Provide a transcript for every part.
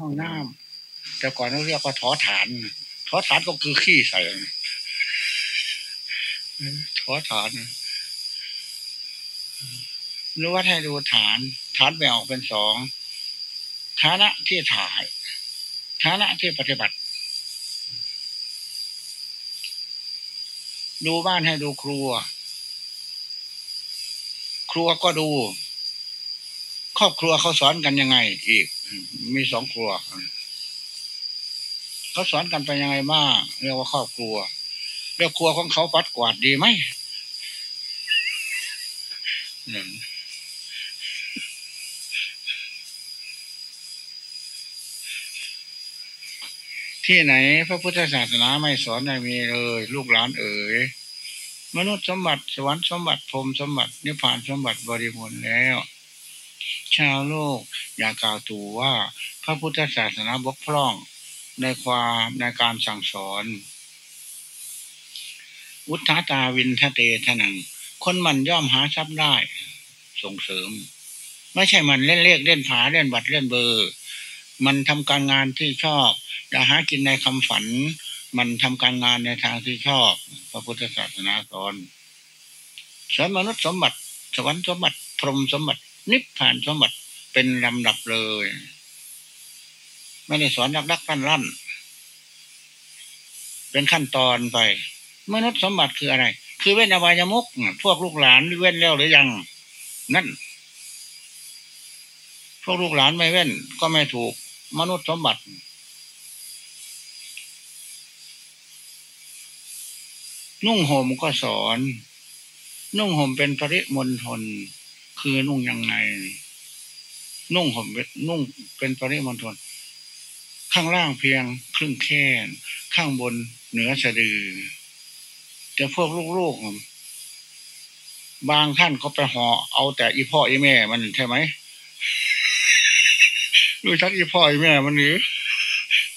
ห้องน้ำแต่ก่อนเราเรียกว่าถอฐานถอฐานก็คือขี้ใส่ถอฐานหรือว่าให้ดูฐาน ฐานแบ่งออกเป็นสองฐานะที่ถ่าย ฐานะที่ปฏิบัติ ดูบ้านให้ดูครัว ครัวก็ดู ครอบครัวเขาสอนกันยังไง อีก มีสองครัวเขาสอนกันไปยังไงบ้างเรียกว่าครอบครัวเรียกครัวของเขาปัดกวาดดีไหมที่ไหนพระพุทธศาสนาไม่สอนไม่มีเลย ลูกหลานเอ๋ยมนุษย์สมบัติสวรรค์สมบัติพรมสมบัตินิพพานสมบัติบริบูรณ์แล้ว ชาวโลก อย่ากล่าวตู่ว่าพระพุทธศาสนาบกพร่องในความในการสั่งสอนอุทธาตาวินทะเตทนัง คนมันย่อมหาทรัพย์ได้ ส่งเสริม ไม่ใช่มันเล่นเลขเล่นผาเล่นบัตรเล่นเบอร์ มันทำการงานที่ชอบอย่าหากินในคำฝัน มันทำการงานในทางที่ชอบ พระพุทธศาสนาสอนสอนมนุษย์สมบัติ สวรรค์สมบัติ พรหมสมบัติ นิพพานสมบัติเป็นลำดับเลย ไม่ได้สอนรักรักลั่นลั่นเป็นขั้นตอนไป มนุษย์สมบัติคืออะไร คือเว้นอบายมุกพวกลูกหลานเว้นแล้วหรือยัง นั่น พวกลูกหลานไม่เว้น ก็ไม่ถูก มนุษย์สมบัตินุ่งห่มก็สอน นุ่งห่มเป็นปริมณฑล คือนุ่งยังไง นุ่งห่มนุ่งเป็นปริมณฑลข้างล่างเพียงครึ่งแค่นข้างบนเหนือสะดือ แต่พวกลูกๆบางท่านก็ไปห่อเอาแต่อีพ่ออีแม่มันใช่ไหมรู้ชักอีพ่ออีแม่มันหรือ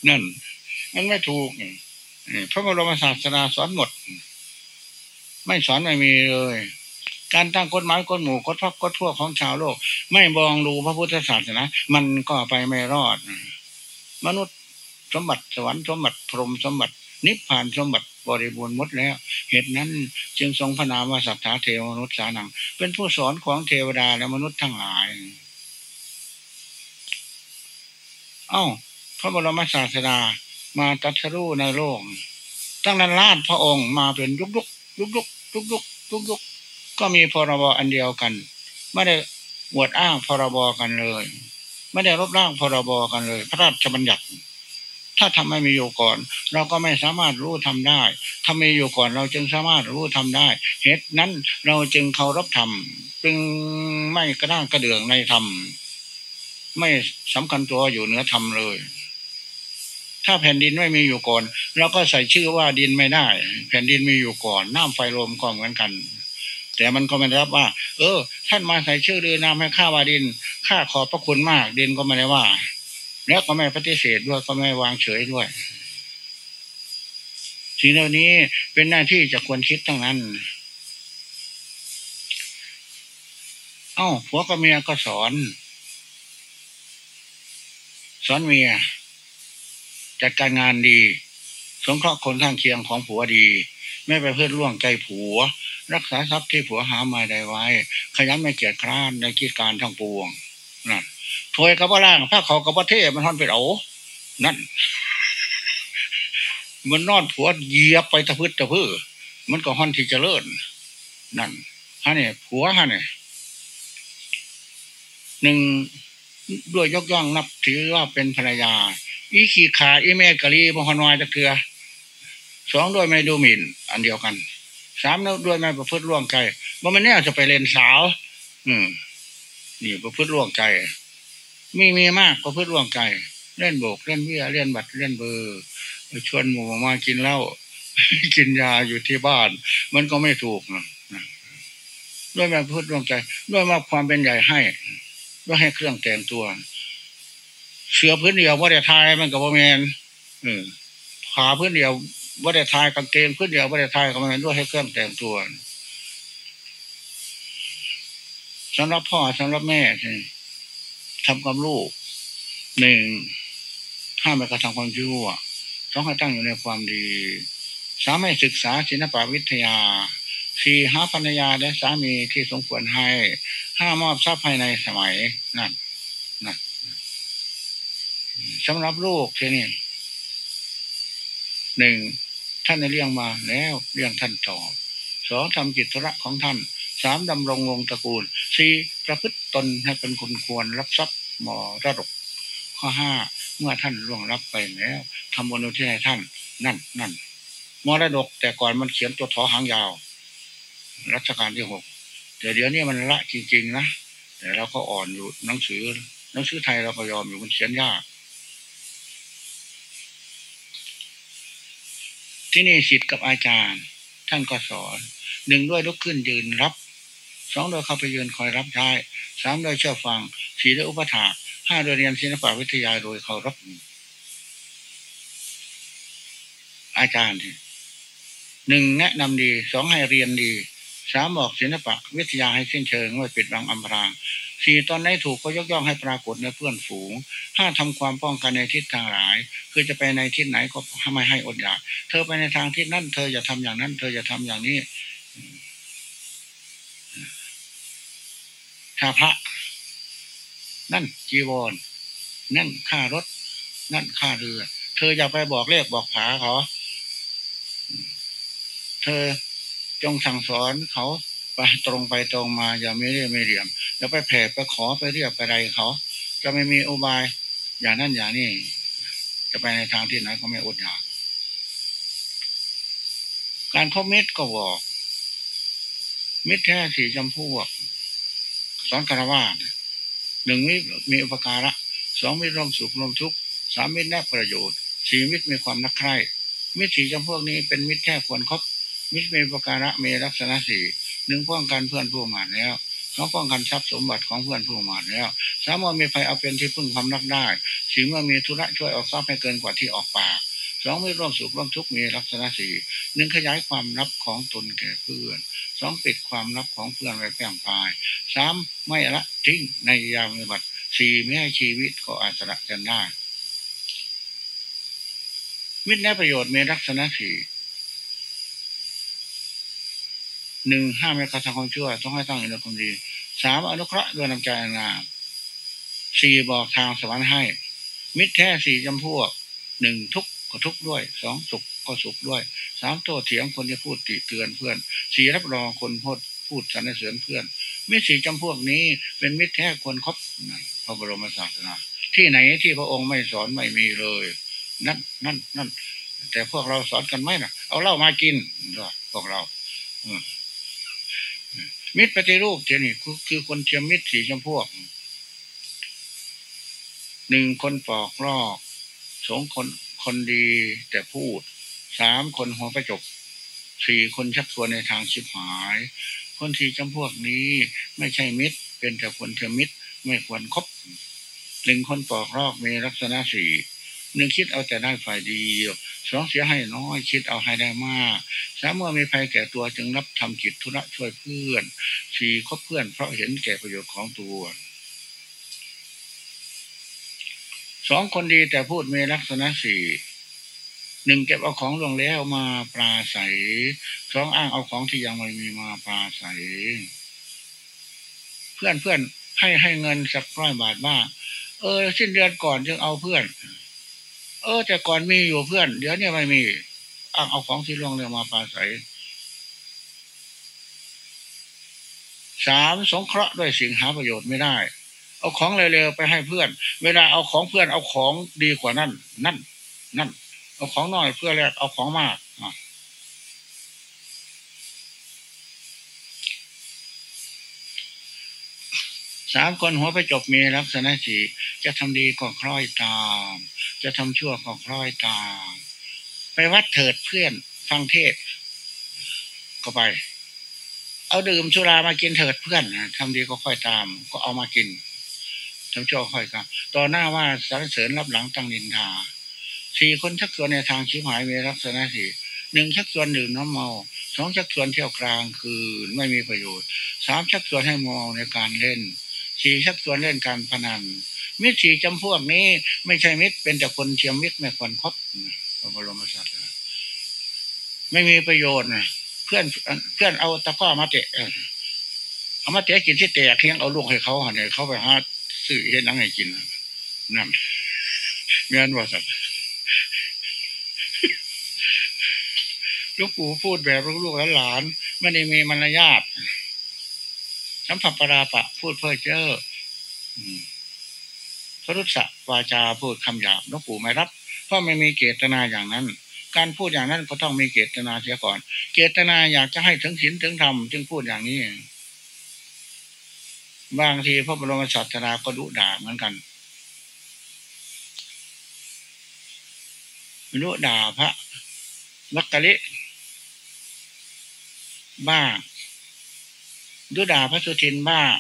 นั่น มันไม่ถูกพระบรมศาสนาสอนหมด ไม่สอนไม่มีเลย การตั้งกฎหมายกฎหมู่กฎพักกฎทั่วของชาวโลก ไม่มองดูพระพุทธศาสนา มันก็ไปไม่รอด มนุษย์สมบัติสวรรค์สมบัติพรหมสมบัติ นิพพานสมบัติบริบูรณ์หมดแล้ว เหตุนั้นจึงทรงพระนามว่าสัทาเทวมนุษย์สานัง เป็นผู้สอนของเทวดาและมนุษย์ทั้งหลาย เอ้า พระบรมศาสดามาตัดสู้ในโลกตั้งนั้นลาดพระองค์มาเป็นยุกยุกยุกยุกยุกยุกยุกยุก ก็มีพรบอันเดียวกัน ไม่ได้อวดอ้างพรบกันเลย ไม่ได้รบร่างพรบกันเลย พระราชบัญญัติ ถ้าทำไม่มีอยู่ก่อน เราก็ไม่สามารถรู้ทำได้ถ้ามีอยู่ก่อนเราจึงสามารถรู้ทำได้ เหตุนั้นเราจึงเคารพธรรมจึงไม่กระด้างกระเดืองในธรรมไม่สำคัญตัวอยู่เหนือธรรมเลย ถ้าแผ่นดินไม่มีอยู่ก่อน เราก็ใส่ชื่อว่าดินไม่ได้ แผ่นดินมีอยู่ก่อน น้ำไฟลมก็เหมือนกัน แต่มันก็ไม่ได้รับว่า เออ ท่านมาใส่ชื่อเดือนามให้ข้าว่าดินข้าขอบพระคุณมากดินก็ไม่ได้ว่า แล้วก็ไม่ปฏิเสธด้วยก็ไม่วางเฉยด้วยสิ่งเหล่านี้เป็นหน้าที่จะควรคิดทั้งนั้น เอ้าผัวกับเมียก็สอน สอนเมีย จัดการงานดี สงเคราะห์คนข้างเคียงของผัวดี ไม่ไปเพื่อล่วงใจผัว รักษาทรัพย์ที่ผัวหามาได้ไว้ ขยันไม่เกียจคร้านในกิจการทั้งปวงนั่นถวยกับว่าล่างผ้าเขากับว่าเทมันทอนไปเอานั่น มันนอนผัวเหยียบไปตะพื้นตะพื้นมันก็ห่อนที่จะเลิศนั่นฮะเนี่ยผัวฮะเนี่ยหนึ่งด้วยยกย่องนับถือว่าเป็นภรรยา อีขีขาอีเมกะลีมหนอยตะเกือสองด้วยไม่ดูหมิ่น อันเดียวกัน สามแล้วด้วยไม่ประพฤติล่วงใจว่ามันเนี่ยจะไปเรียนสาว อืม นี่ประพฤติล่วงใจ มีมีมากประพฤติล่วงใจ เล่นโบกเล่นเบี้ยเล่นบัตรเล่นเบอร์ชวนหมู่มากินเหล้ากินยาอยู่ที่บ้าน มันก็ไม่ถูกนะด้วยมาพูดร่วงใจ ด้วยมาความเป็นใหญ่ให้ ด้วยให้เครื่องแต่งตัว เสือพื้นเดียวว่าแต่ทายมันกับว่าแมนเออขาพื้นเดียว ว่าได้ทายกางเกงขึ้นเดียวว่าได้ทายก็มันด้วยให้เครื่องแต่งตัวสำหรับพ่อสำหรับแม่ทำความลูกหนึ่งห้ามไม่กระทำความชั่วสองให้ตั้งอยู่ในความดีสามให้ศึกษาศิลปวิทยาสี่หาภรรยาและสามีที่สมควรให้ห้ามอบทรัพย์ภายในสมัยนั่นนั่นสำหรับลูกทีนี้หนึ่ง ท่านได้เลี้ยงมาแล้วเลี้ยงท่านตอบสองทำกิจธุระของท่านสามดำรงวงตระกูลสี่ประพฤติตนให้เป็นคนควรรับทรัพย์มรดกข้อห้าเมื่อท่านล่วงรับไปแล้วทำบุญอุทิศให้ท่าน นั่นนั่นมรดกแต่ก่อนมันเขียนตัวทอหางยาว รัชกาลที่หกแต่เดี๋ยวนี้มันละจริง ๆ นะแต่เราก็อ่อนอยู่หนังสือหนังสือไทยเราก็ยอมอยู่มันเขียนยาก ที่นี่สิทธิ์กับอาจารย์ ท่านก็สอนหนึ่งด้วยลุกขึ้นยืนรับสองโดยเข้าไปยืนคอยรับใช้สามโดยเชื่อฟังสี่โดยอุปถาห้าโดยเรียนศิลปวิทยาโดยเคารพอาจารย์หนึ่งแนะนำดีสองให้เรียนดีสามบอกศิลปะวิทยาให้สิ้นเชิงไม่ปิดบังอำพราง สี่ตอนไหนถูกก็ยกย่องให้ปรากฏในเพื่อนฝูงห้าทำความป้องกันในทิศทางหลาย คือจะไปในทิศไหนก็ไม่ให้อดอยาก เธอไปในทางทิศนั่น เธออย่าทำอย่างนั้น เธออย่าทำอย่างนี้ถ้าพระ นั่นจีวร นั่นค่ารถ นั่นค่าเรือ เธออย่าไปบอกเลขบอกผาเขา เธอจงสั่งสอนเขา ไปตรงไปตรงมาอย่าไม่เรียไม่เหลี่ยมอย่าไปแผ่ไปขอไปเรียกไปอะไรเขา จะไม่มีอุบาย อย่างนั้นอย่างนี้จะไปในทางที่ไหนก็ไม่อดอยากการคบมิตรก็บอกมิตรแท้สี่จำพวกสอนคารวะหนึ่งมิตรมีอุปการะสองมิตรร่วมสุขร่วมทุกข์สามมิตรแนบประโยชน์สี่มิตรมีความนักใคร่มิตรสี่จำพวกนี้เป็นมิตรแท้ควรครบมิตรมีประการะมีลักษณะสี่ หนึ่งป้องกันเพื่อนผู้หมาดแล้วสองป้องกันทรัพย์สมบัติของเพื่อนผู้หมาดแล้วสามว่ามีใครเอาเป็นที่พึ่งความรักได้สี่เมื่อมีธุระช่วยออกทรัพย์ให้เกินกว่าที่ออกปากสองไม่ร่วมสุขร่วมทุกข์มีลักษณะสี่หนึ่งขยายความลับของตนแก่เพื่อนสองปิดความลับของเพื่อนไว้แพร่พายสามไม่ละทิ้งในยามบัติสี่ไม่ให้ชีวิตก็อาจจะกันได้มิตรและประโยชน์มีลักษณะสี่ หนึ่งห้ามไม่กระทำความชั่ว ต้องให้ตั้งอยู่ในความดีสามอนุเคราะห์ด้วยน้ำใจงามสี่บอกทางสวรรค์ให้ มิตรแท้สี่จำพวกหนึ่งทุกก็ทุกด้วยสองสุขก็สุขด้วยสามโตเถียงคนที่พูดติเตือนเพื่อนสี่รับรองคนพูดพูดสรรเสริญเพื่อน มิตรสี่จำพวกนี้เป็นมิตรแท้ควรครบพระบรมศาสนาที่ไหนที่พระองค์ไม่สอนไม่มีเลย นั่นนั่นนั่นแต่พวกเราสอนกันไหมนะเอาเหล้ามากินพวกเรา มิตรปฏิรูปเทียนี่คือคนเทียมมิตรสีชมพูหนึ่งคนปอกลอกสองคนคนดีแต่พูดสามคนหัวประจบสี่คนชักชวนในทางชิบหาย คนที่จำพวกนี้ไม่ใช่มิตร เป็นแต่คนเทียมมิตรไม่ควรครบหนึ่งคนปอกลอกมีลักษณะสี่ หนึ่งคิดเอาแต่ได้ฝ่ายเดียวสองเสียให้น้อยคิดเอาให้ได้มากสามเมื่อมีภัยแก่ตัวจึงรับทำกิจธุระช่วยเพื่อนสี่คบเพื่อนเพราะเห็นแก่ประโยชน์ของตัวสองคนดีแต่พูดมีลักษณะสี่หนึ่งเก็บเอาของลงแล้วมาปลาใสสองอ้างเอาของที่ยังไม่มีมาปลาใสเพื่อนเพื่อนให้ให้เงินสักร้อยบาทบ้างเออสิ้นเดือนก่อนจึงเอาเพื่อน เออ แต่ก่อนมีอยู่เพื่อน เดี๋ยวนี้ไม่มีอ้างเอาของที่ลงเรือมาปาใสสามสงเคราะห์ด้วยสิ่งหาประโยชน์ไม่ได้ เอาของเร็วๆไปให้เพื่อน เวลาเอาของเพื่อนเอาของดีกว่านั่นนั่นนั่นเอาของน้อยเพื่อแลกเอาของมาก สามคนหัวไปจบมีลักษณะสี่จะทำดีก็คล้อยตาม จะทำชั่วก็คล้อยตาม ไปวัดเถิดเพื่อนฟังเทศก็ไป เอาดื่มชุรามากินเถิดเพื่อนทำดีก็ค่อยตาม ก็เอามากินทำชั่วค่อยครับต่อหน้าว่าสรรเสริญรับหลังตั้งนินทาสี่คนชักชวนในทางชิบหายมีลักษณะสี่หนึ่งชักชวนดื่มน้ำเมาสองชักชวนเที่ยวกลางคืนไม่มีประโยชน์สามชักชวนให้เมาในการเล่น สี่ชักชวนเล่นการพนันมิตรสี่จำพวกนี้ ไม่ใช่มิตรเป็นแต่คนเชียมมิตรไม่ควรคบพระบรมศาสดาไม่มีประโยชน์นะเพื่อนเพื่อนเอาตะก้อมาเตะเอามาเตะกินที่เตะเคียงเอาลูกให้เขาเนี่ยเขาไปหาซื้อเห็นนังให้กินนั่นเงินว่าสัตว์ลูกปู่พูดแบบลูกๆหลานๆไม่ได้มีมารยาท สัมผัสปราปะ พูดเพื่อเจ้อพระรุษสวาจาพูดคำหยาบลูกปู่ไม่รับ เพราะไม่มีเกตนาอย่างนั้น การพูดอย่างนั้นก็ต้องมีเกตนาเสียก่อนเกตนาอยากจะให้ถึงศีลถึงธรรมจึงพูดอย่างนี้ บางทีพระบรมศาสดาก็ดุด่าเหมือนกันดุด่าพระวักกะลิบ้าง ดุด่าพระสุทินบ้าง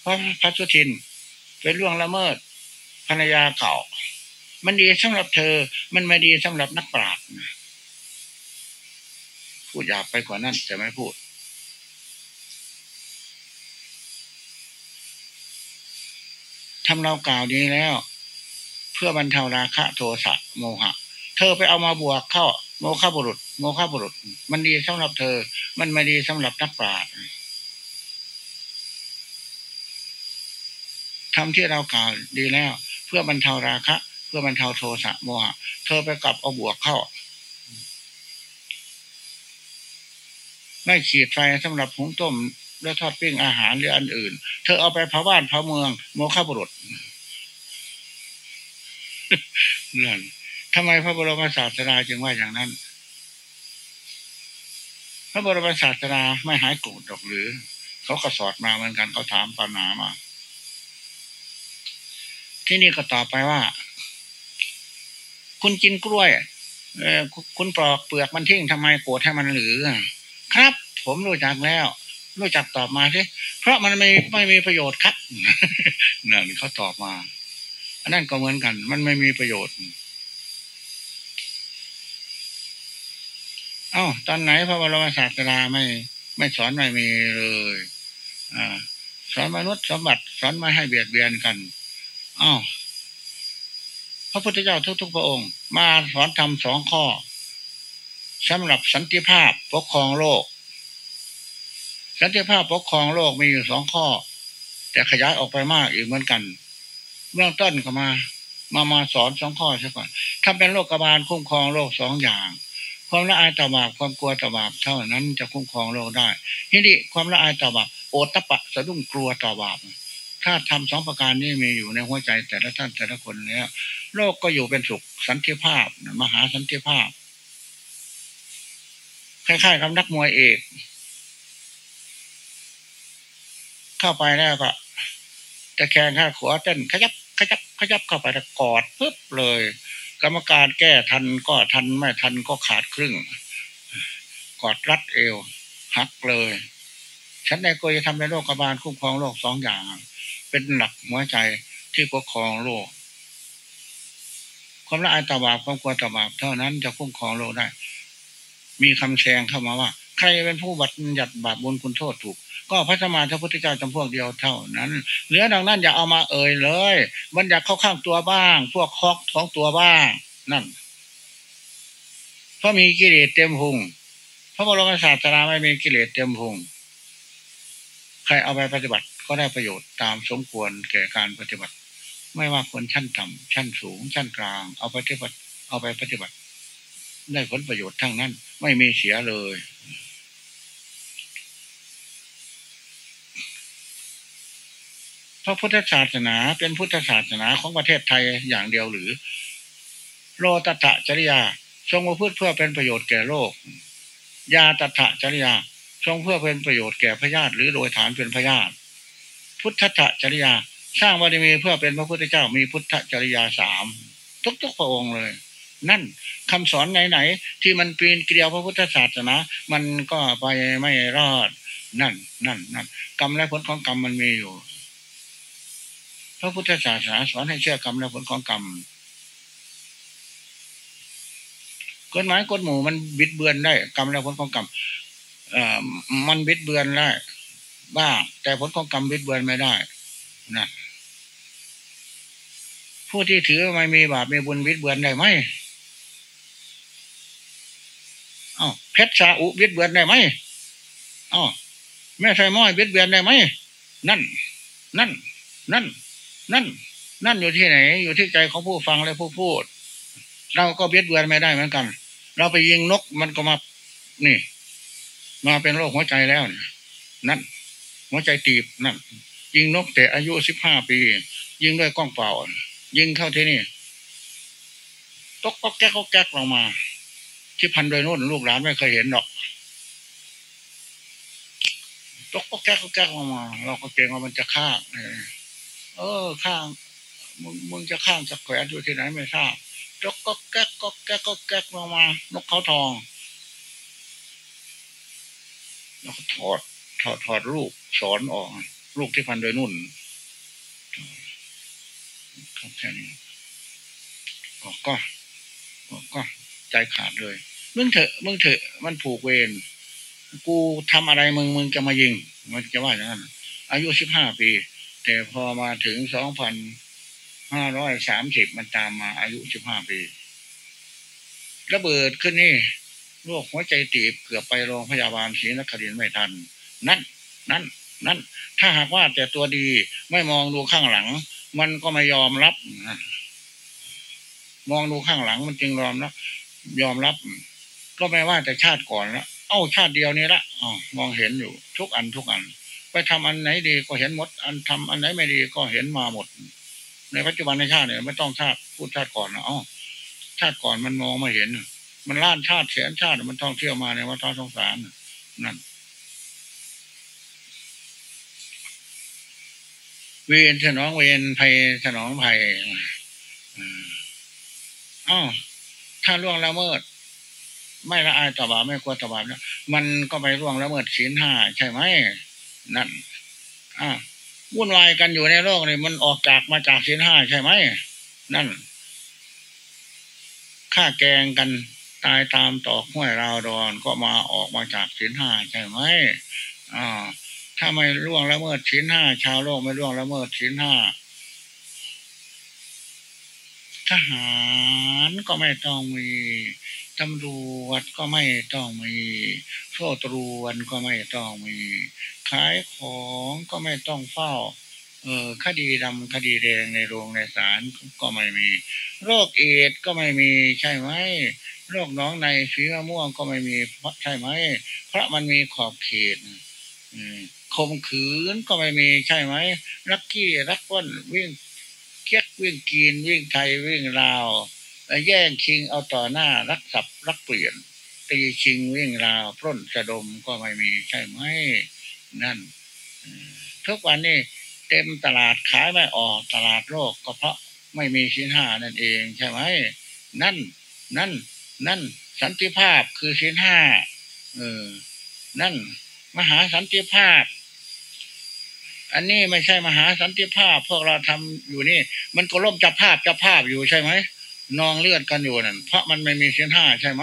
เพราะพระสุทินเป็นล่วงละเมิดภรรยาเก่า มันดีสำหรับเธอ มันไม่ดีสำหรับนักปราชญ์พูดหยาบไปกว่านั้นแต่ไม่พูด ทำเรากล่าวนี้แล้ว เพื่อบรรเทาราคะโทสะโมหะ เธอไปเอามาบวกเข้า โมฆะบุรุษ โมฆะบุรุษ มันดีสำหรับเธอ มันไม่ดีสำหรับนักปราชญ์ ทำที่เรากล่าวดีแล้ว เพื่อบรรเทาราคะ เพื่อบรรเทาโทสะโมหะเธอไปกลับเอาบวกเข้า ไม่ขีดไฟสำหรับหุงต้มแล้วทอดปิ้งอาหารหรืออันอื่น เธอเอาไปเผาบ้านเผาเมืองโมฆะบุรุษนั่นทำไมพระบรมศาสดาจึงว่าอย่างนั้น พระบรมศาสดาไม่หายโกรธหรอกหรือ เขาก็สอดมาเหมือนกันเขาถามปัญหามา ที่นี่ก็ตอบไปว่า คุณกินกล้วยเออคุณปลอกเปลือกมันทิ้งทำไมโกรธให้มันหรือ ครับ ผมรู้จักแล้ว รู้จักตอบมาสิเพราะมันไม่ไม่มีประโยชน์ครับนั่นเขาตอบมาอันนั้นก็เหมือนกัน มันไม่มีประโยชน์ เอ้า ตอนไหนพระบรมศาสดาไม่ไม่สอนไม่มีเลย อ่า สอนมนุษย์สมบัติ สอนไม่ให้เบียดเบียนกัน อ้าวพระพุทธเจ้าทุกๆพระองค์ มาสอนทำสองข้อสำหรับสันติภาพปกครองโลก สันติภาพปกครองโลกมีอยู่สองข้อ แต่ขยายออกไปมากอีกเหมือนกันเบื้องต้นก็มา มามาสอนสองข้อใช่ก่อนทำเป็นโลกบาลคุ้มครองโลกสองอย่าง ความละอายต่อบาปความกลัวต่อบาปเท่านั้นจะคุ้มครองโลกได้ที่นี้ความละอายต่อบาปโอตตะปะสะดุ้งกลัวต่อบาป ถ้าทำสองประการนี้มีอยู่ในหัวใจแต่ละท่านแต่ละคนแล้วโลกก็อยู่เป็นสุขสันติภาพมหาสันติภาพคล้ายๆกับนักมวยเอก เข้าไปแล้วก็ตะแคงข้าขวาเต้นขยับขยับขยับเข้าไปตะกอดปึ๊บเลย กรรมการแก้ทันก็ทันไม่ทันก็ขาดครึ่ง กอดรัดเอวหักเลย ฉันในก็จะทำในโลกบาลคุ้มครองโลกสองอย่าง เป็นหลักหัวใจที่ปกครองโลก ความละอายต่อบาปความกลัวต่อบาปเท่านั้นจะคุ้มครองโลกได้ มีคำแซงเข้ามาว่า ใครเป็นผู้บัตรยัดบาปบุญคุณโทษถูก ก็พระสมานพระพุทธเจ้าจำพวกเดียวเท่านั้นเหลือดังนั้นอย่าเอามาเอ่ยเลยมันอยากเข้าข้างตัวบ้าง พวกคอกท้องตัวบ้างนั่นเพราะมีกิเลสเต็มพุงพระบรมศาสนาไม่มีกิเลสเต็มพุงใครเอาไปปฏิบัติ ก็ได้ประโยชน์ตามสมควรแก่การปฏิบัติ ไม่ว่าคนชั้นต่ำชั้นสูง ชั้นกลาง เอาปฏิบัติ เอาไปปฏิบัติ ได้ผลประโยชน์ทั้งนั้น ไม่มีเสียเลย พระพุทธศาสนาเป็นพุทธศาสนาของประเทศไทยอย่างเดียวหรือ โลตัถจริยาทรงมาพูดเพื่อเป็นประโยชน์แก่โลก ยาตัถจริยาทรงเพื่อเป็นประโยชน์แก่พญาติหรือโดยฐานเป็นพญาติ พุทธะจริยา สร้างบารมีเพื่อเป็นพระพุทธเจ้ามีพุทธจริยาสามทุกๆพระองค์เลย นั่นคำสอนไหนๆที่มันปีนเกลียวพระพุทธศาสนา มันก็ไปไม่รอด นั่นนั่นนั่นกรรมและผลของกรรมมันมีอยู่ พระพุทธศาสนาสอนให้เชื่อกรรมและผลของกรรมกฎหมายกฎหมู่มันบิดเบือนได้ กรรมและผลของกรรมเอ่อมันบิดเบือนได้ บ้าง แต่ผลของกรรมบิดเบือนไม่ได้นะผู้ที่ถือไม่มีบาปมีบุญวิดเบือนได้ไหมอ้าวเพชรชาอุวิดเบือนได้ไหมอ้าวแม่ไทยม้อยวิดเบือนได้ไหมนั่น นั่น นั่น นั่น นั่นอยู่ที่ไหน อยู่ที่ใจของผู้ฟังและผู้พูด เราก็เบียดเบือนไม่ได้เหมือนกัน เราไปยิงนกมันก็มา นี่ มาเป็นโรคหัวใจแล้วนั่น หัวใจตีบนั่นยิงนกแต่อายุสิบห้าปี ยิงด้วยกล้องเปล่า ยิงเข้าที่นี่ตกก็แก๊กก็แก๊กลงมา ที่พันโดยโน่นลูกหลานไม่เคยเห็นหรอกตกก็แก๊กก็แก๊กลงมา เราก็เกรงว่ามันจะฆ่าเออข้างมึงมึงจะข้างจะแขวนอยู่ที่ไหนไม่ทราบจกก็แก๊กก็แก๊กก็แก๊กลงมา นกเขาทองแล้วก็ถอด ถอดถอดลูกสอนออกลูกที่พันโดยนุ่นแค่นี้ออกก็ออกก็ใจขาดเลยมึงเถอะมึงเถอะมันผูกเวรกูทำอะไรมึงมึงจะมายิง มันจะว่าอย่างนั้นอายุสิบห้าปี แต่พอมาถึงสองพันห้าร้อยสามสิบมันตามมาอายุสิบห้าปี ระเบิดขึ้นนี่โรคหัวใจตีบเกือบไปโรงพยาบาลศรีนครินทร์ไม่ทัน นั่น นั่น นั่น ถ้าหากว่าแต่ตัวดีไม่มองดูข้างหลัง มันก็ไม่ยอมรับ มองดูข้างหลังมันจึงยอมรับยอมรับ ก็ไม่ว่าแต่ชาติก่อนละเอ้าชาติเดียวนี้ละอ๋อมองเห็นอยู่ ทุกอันทุกอัน ไปทำอันไหนดีก็เห็นหมด อันทำอันไหนไม่ดีก็เห็นมาหมด ในปัจจุบันในชาติเนี่ยไม่ต้องชาติพูดชาติก่อนนะอ๋อชาติก่อนมันมองไม่เห็น มันล้านชาติแสนชาติมันท่องเที่ยวมาในวัฏสงสารนั่น เวียนสนองเวียนภัยสนองภัยอ้าวถ้าล่วงละเมิด ไม่ละอายต่อบาปไม่กลัวต่อบาปแล้วมันก็ไปล่วงละเมิดศีลห้าใช่ไหมนั่นอ่าวุ่นวายกันอยู่ในโลกนี่มันออกจากมาจากศีลห้าใช่ไหมนั่นฆ่าแกงกันตายตามตอกห้วยราวดอนก็มาออกมาจากศีลห้าใช่ไหมอ่า ถ้าไม่ล่วงละเมิดศีลห้าชาวโลกไม่ล่วงละเมิดศีลห้าทหารก็ไม่ต้องมี ตำรวจก็ไม่ต้องมีโซ่ตรวนก็ไม่ต้องมี ขายของก็ไม่ต้องเฝ้า เออคดีดำคดีแดงในโรงในศาลก็ไม่มี โรคเอดก็ไม่มีใช่ไหมโรคน้องในฝีมะม่วงก็ไม่มีใช่ไหม เพราะมันมีขอบเขตคม ข่มขืนก็ไม่มีใช่ไหมรักกี้รักว้นวิ่งเคียกวิ่งกีนวิ่งไทยวิ่งลาวแย่งชิงเอาต่อหน้ารักสับรักเปลี่ยน ตีชิงวิ่งราวปล้นสะดมก็ไม่มีใช่ไหมนั่นทุกวันนี้เต็มตลาดขายไม่ออกตลาดโลกก็เพราะไม่มีชิ้นห้านั่นเองใช่ไหมนั่น นั่น นั่น สันติภาพคือชิ้นห้าเออนั่น มหาสันติภาพ อันนี้ไม่ใช่มหาสันติภาพ พวกเราทำอยู่นี่ มันก็ล่มจับภาพจับภาพอยู่ใช่ไหมนองเลือดกันอยู่นั่นเพราะมันไม่มีเส้นห้าใช่ไหม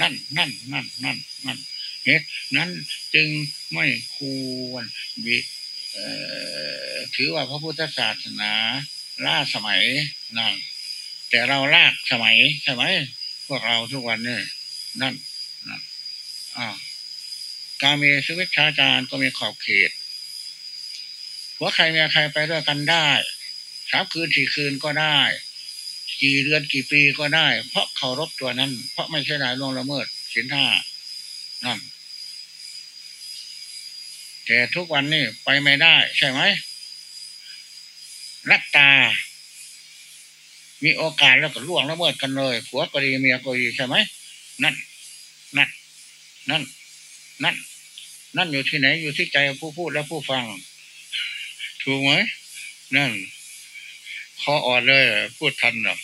นั่นนั่นนั่นนั่นนั่นเหตุนั้นจึงไม่ควรวิถือว่าพระพุทธศาสนาล่าสมัยนั่นแต่เราลากสมัยใช่ไหมพวกเราทุกวันนี่นั่นนั่นอ่าการมีสวิชาจารย์ก็มีขอบเขต หัวใครเมียใครไปด้วยกันได้สามคืนสี่คืนก็ได้ กี่เดือนกี่ปีก็ได้ เพราะเคารพตัวนั้น เพราะไม่ใช่นายล่วงละเมิดสินห้านั่นแต่ทุกวันนี้ไปไม่ได้ ใช่ไหมรักตา มีโอกาสแล้วก็ล่วงละเมิดกันเลยผัวก็ดีเมียก็ดีใช่ไหมนั่นนั่นนั่นนั่นนั่นอยู่ที่ไหนอยู่ที่ใจผู้พูดและผู้ฟัง ถูกไหมนั่นคออ่อนเลยพูดทันหรอ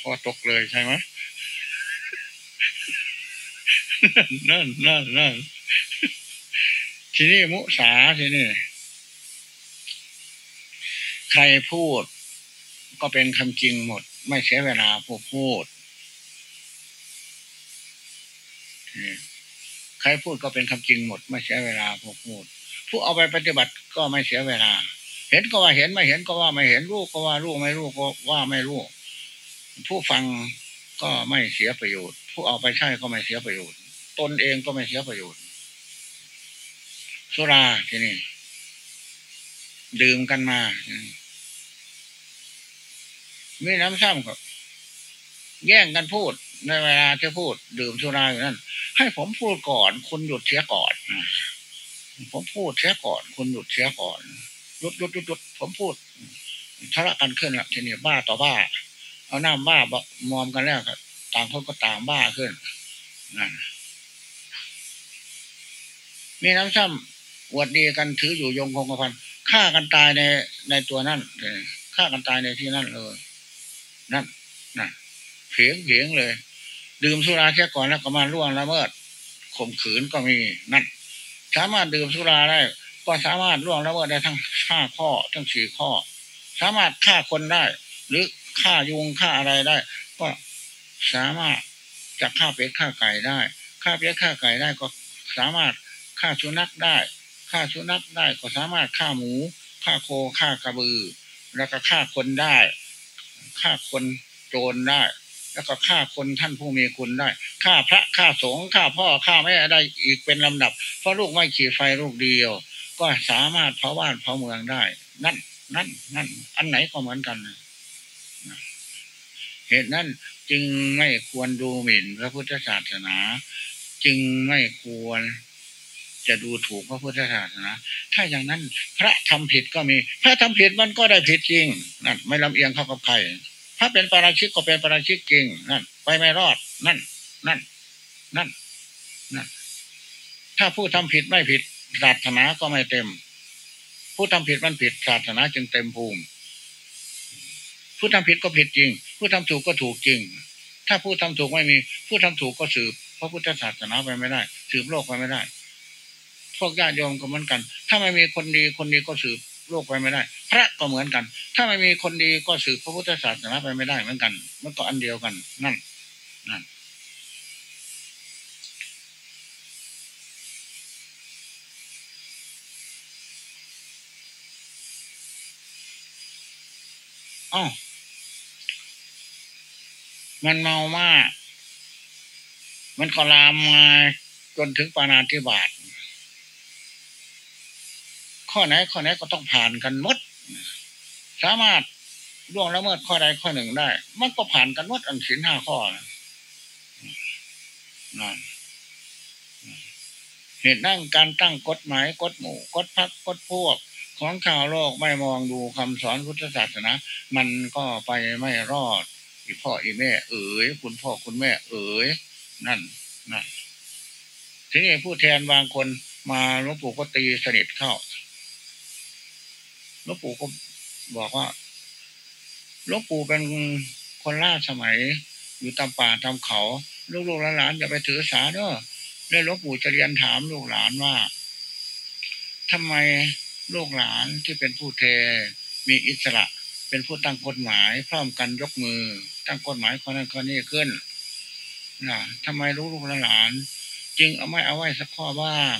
คอตกเลยใช่ไหมนั่นนั่นนั่นทีนี้มุสาทีนี้ใครพูด ก็เป็นคำจริงหมด ไม่เสียเวลาผู้พูดใครพูดก็เป็นคำจริงหมด ไม่เสียเวลาผู้พูด ผู้เอาไปปฏิบัติก็ไม่เสียเวลา เห็นก็ว่าเห็นไม่เห็นก็ว่าไม่เห็นรู้ก็ว่ารู้ไม่รู้ก็ว่าไม่รู้ผู้ฟังก็ไม่เสียประโยชน์ ผู้เอาไปใช้ก็ไม่เสียประโยชน์ ตนเองก็ไม่เสียประโยชน์ สุราที่นี่ดื่มกันมามีน้ำซ้ำก็แย่งกันพูด ในเวลาที่พูด ดื่มสุราอยู่นั่นให้ผมพูดก่อน คุณหยุดเสียก่อน ผมพูดเสียก่อน คุณหยุดเสียก่อนหยุดหยุดหยุดหยุดผมพูดทะเลาะกันขึ้นละทีนี้บ้าต่อบ้า เอาหน้าบ้ามอมกันแล้วครับต่างคนก็ต่างบ้าขึ้นนั่นมีน้ำซ้ำอวดดีกันถืออยู่ยงคงกระพันฆ่ากันตายในในตัวนั่นฆ่ากันตายในที่นั่นเลย นั่นนั่นเพียงเพียงเลย ดื่มสุราแค่ก่อนแล้วก็มาล่วงละเมิดข่มขืนก็มีนั่น สามารถดื่มสุราได้ ก็สามารถล่วงละเมิดได้ทั้งห้าข้อทั้งสี่ข้อ สามารถฆ่าคนได้ หรือฆ่ายุงฆ่าอะไรได้ ก็สามารถจะฆ่าเป็ดฆ่าไก่ได้ฆ่าเป็ดฆ่าไก่ได้ก็สามารถฆ่าสุนัขได้ฆ่าสุนัขได้ก็สามารถฆ่าหมูฆ่าโคฆ่ากระบือ แล้วก็ฆ่าคนได้ฆ่าคนโจรได้ แล้วก็ฆ่าคนท่านผู้มีคุณได้ฆ่าพระฆ่าสงฆ์ฆ่าพ่อฆ่าแม่ได้อีกเป็นลำดับ เพราะลูกไม่ขีดไฟลูกเดียว ก็สามารถเผาบ้านเผาเมืองได้ นั่น นั่น นั่น อันไหนก็เหมือนกันเหตุนั้นจึงไม่ควรดูหมิ่นพระพุทธศาสนา จึงไม่ควรจะดูถูกพระพุทธศาสนา ถ้าอย่างนั้นพระทำผิดก็มี พระทำผิดมันก็ได้ผิดจริงนั่นไม่ลำเอียงเข้ากับใคร ถ้าเป็นปราชิกก็เป็นปราชิกจริงนั่นไปไม่รอด นั่น นั่น นั่นนั่นถ้าผู้ทำผิดไม่ผิดศาสนาก็ไม่เต็ม ผู้ทำผิดมันผิดศาสนาจึงเต็มภูมิ ผู้ทำผิดก็ผิดจริง ผู้ทำถูกก็ถูกจริง ถ้าผู้ทำถูกไม่มี ผู้ทำถูกก็สืบพระพุทธศาสนาไปไม่ได้ สืบโลกไปไม่ได้พวกญาติโยมก็เหมือนกัน ถ้าไม่มีคนดีคนดีก็สืบโลกไปไม่ได้ พระก็เหมือนกัน ถ้าไม่มีคนดีก็สืบพระพุทธศาสนาไปไม่ได้เหมือนกัน มันก็อันเดียวกัน นั่น นั่นอ๋อมันเมามาก มันก็ลามมาจนถึงปานาธิบาตข้อไหนข้อไหนก็ต้องผ่านกันมด สามารถล่วงละเมิดข้อใดข้อหนึ่งได้ มันก็ผ่านกันมดอันสินห้าข้อนั่นเหตุนั่งการตั้งกฎหมายกฎหมู่กฎพักกฎพวก ของข่าวโลกไม่มองดูคำสอนพุทธศาสนา มันก็ไปไม่รอดอีพ่ออีแม่ เอ๋ยคุณพ่อคุณแม่ เอ๋ยนั่นนั่นทีนี้ผู้แทนบางคนมาหลวงปู่ก็ตีสนิทเข้า หลวงปู่ก็บอกว่าหลวงปู่เป็นคนล่าสมัย อยู่ตามป่าตามเขา ลูกๆหลานๆอย่าไปถือสาเด้อแล้วหลวงปู่จะเรียนถามลูกหลานว่าทำไมลูกหลานที่เป็นผู้เทมีอิสระเป็นผู้ตั้งกฎหมายพร้อมกันยกมือ ตั้งกฎหมายคนนั้นคนนี้ขึ้นนะทำไมลูกๆหลาน จึงเอาไม่เอาไว้สักข้อบ้าง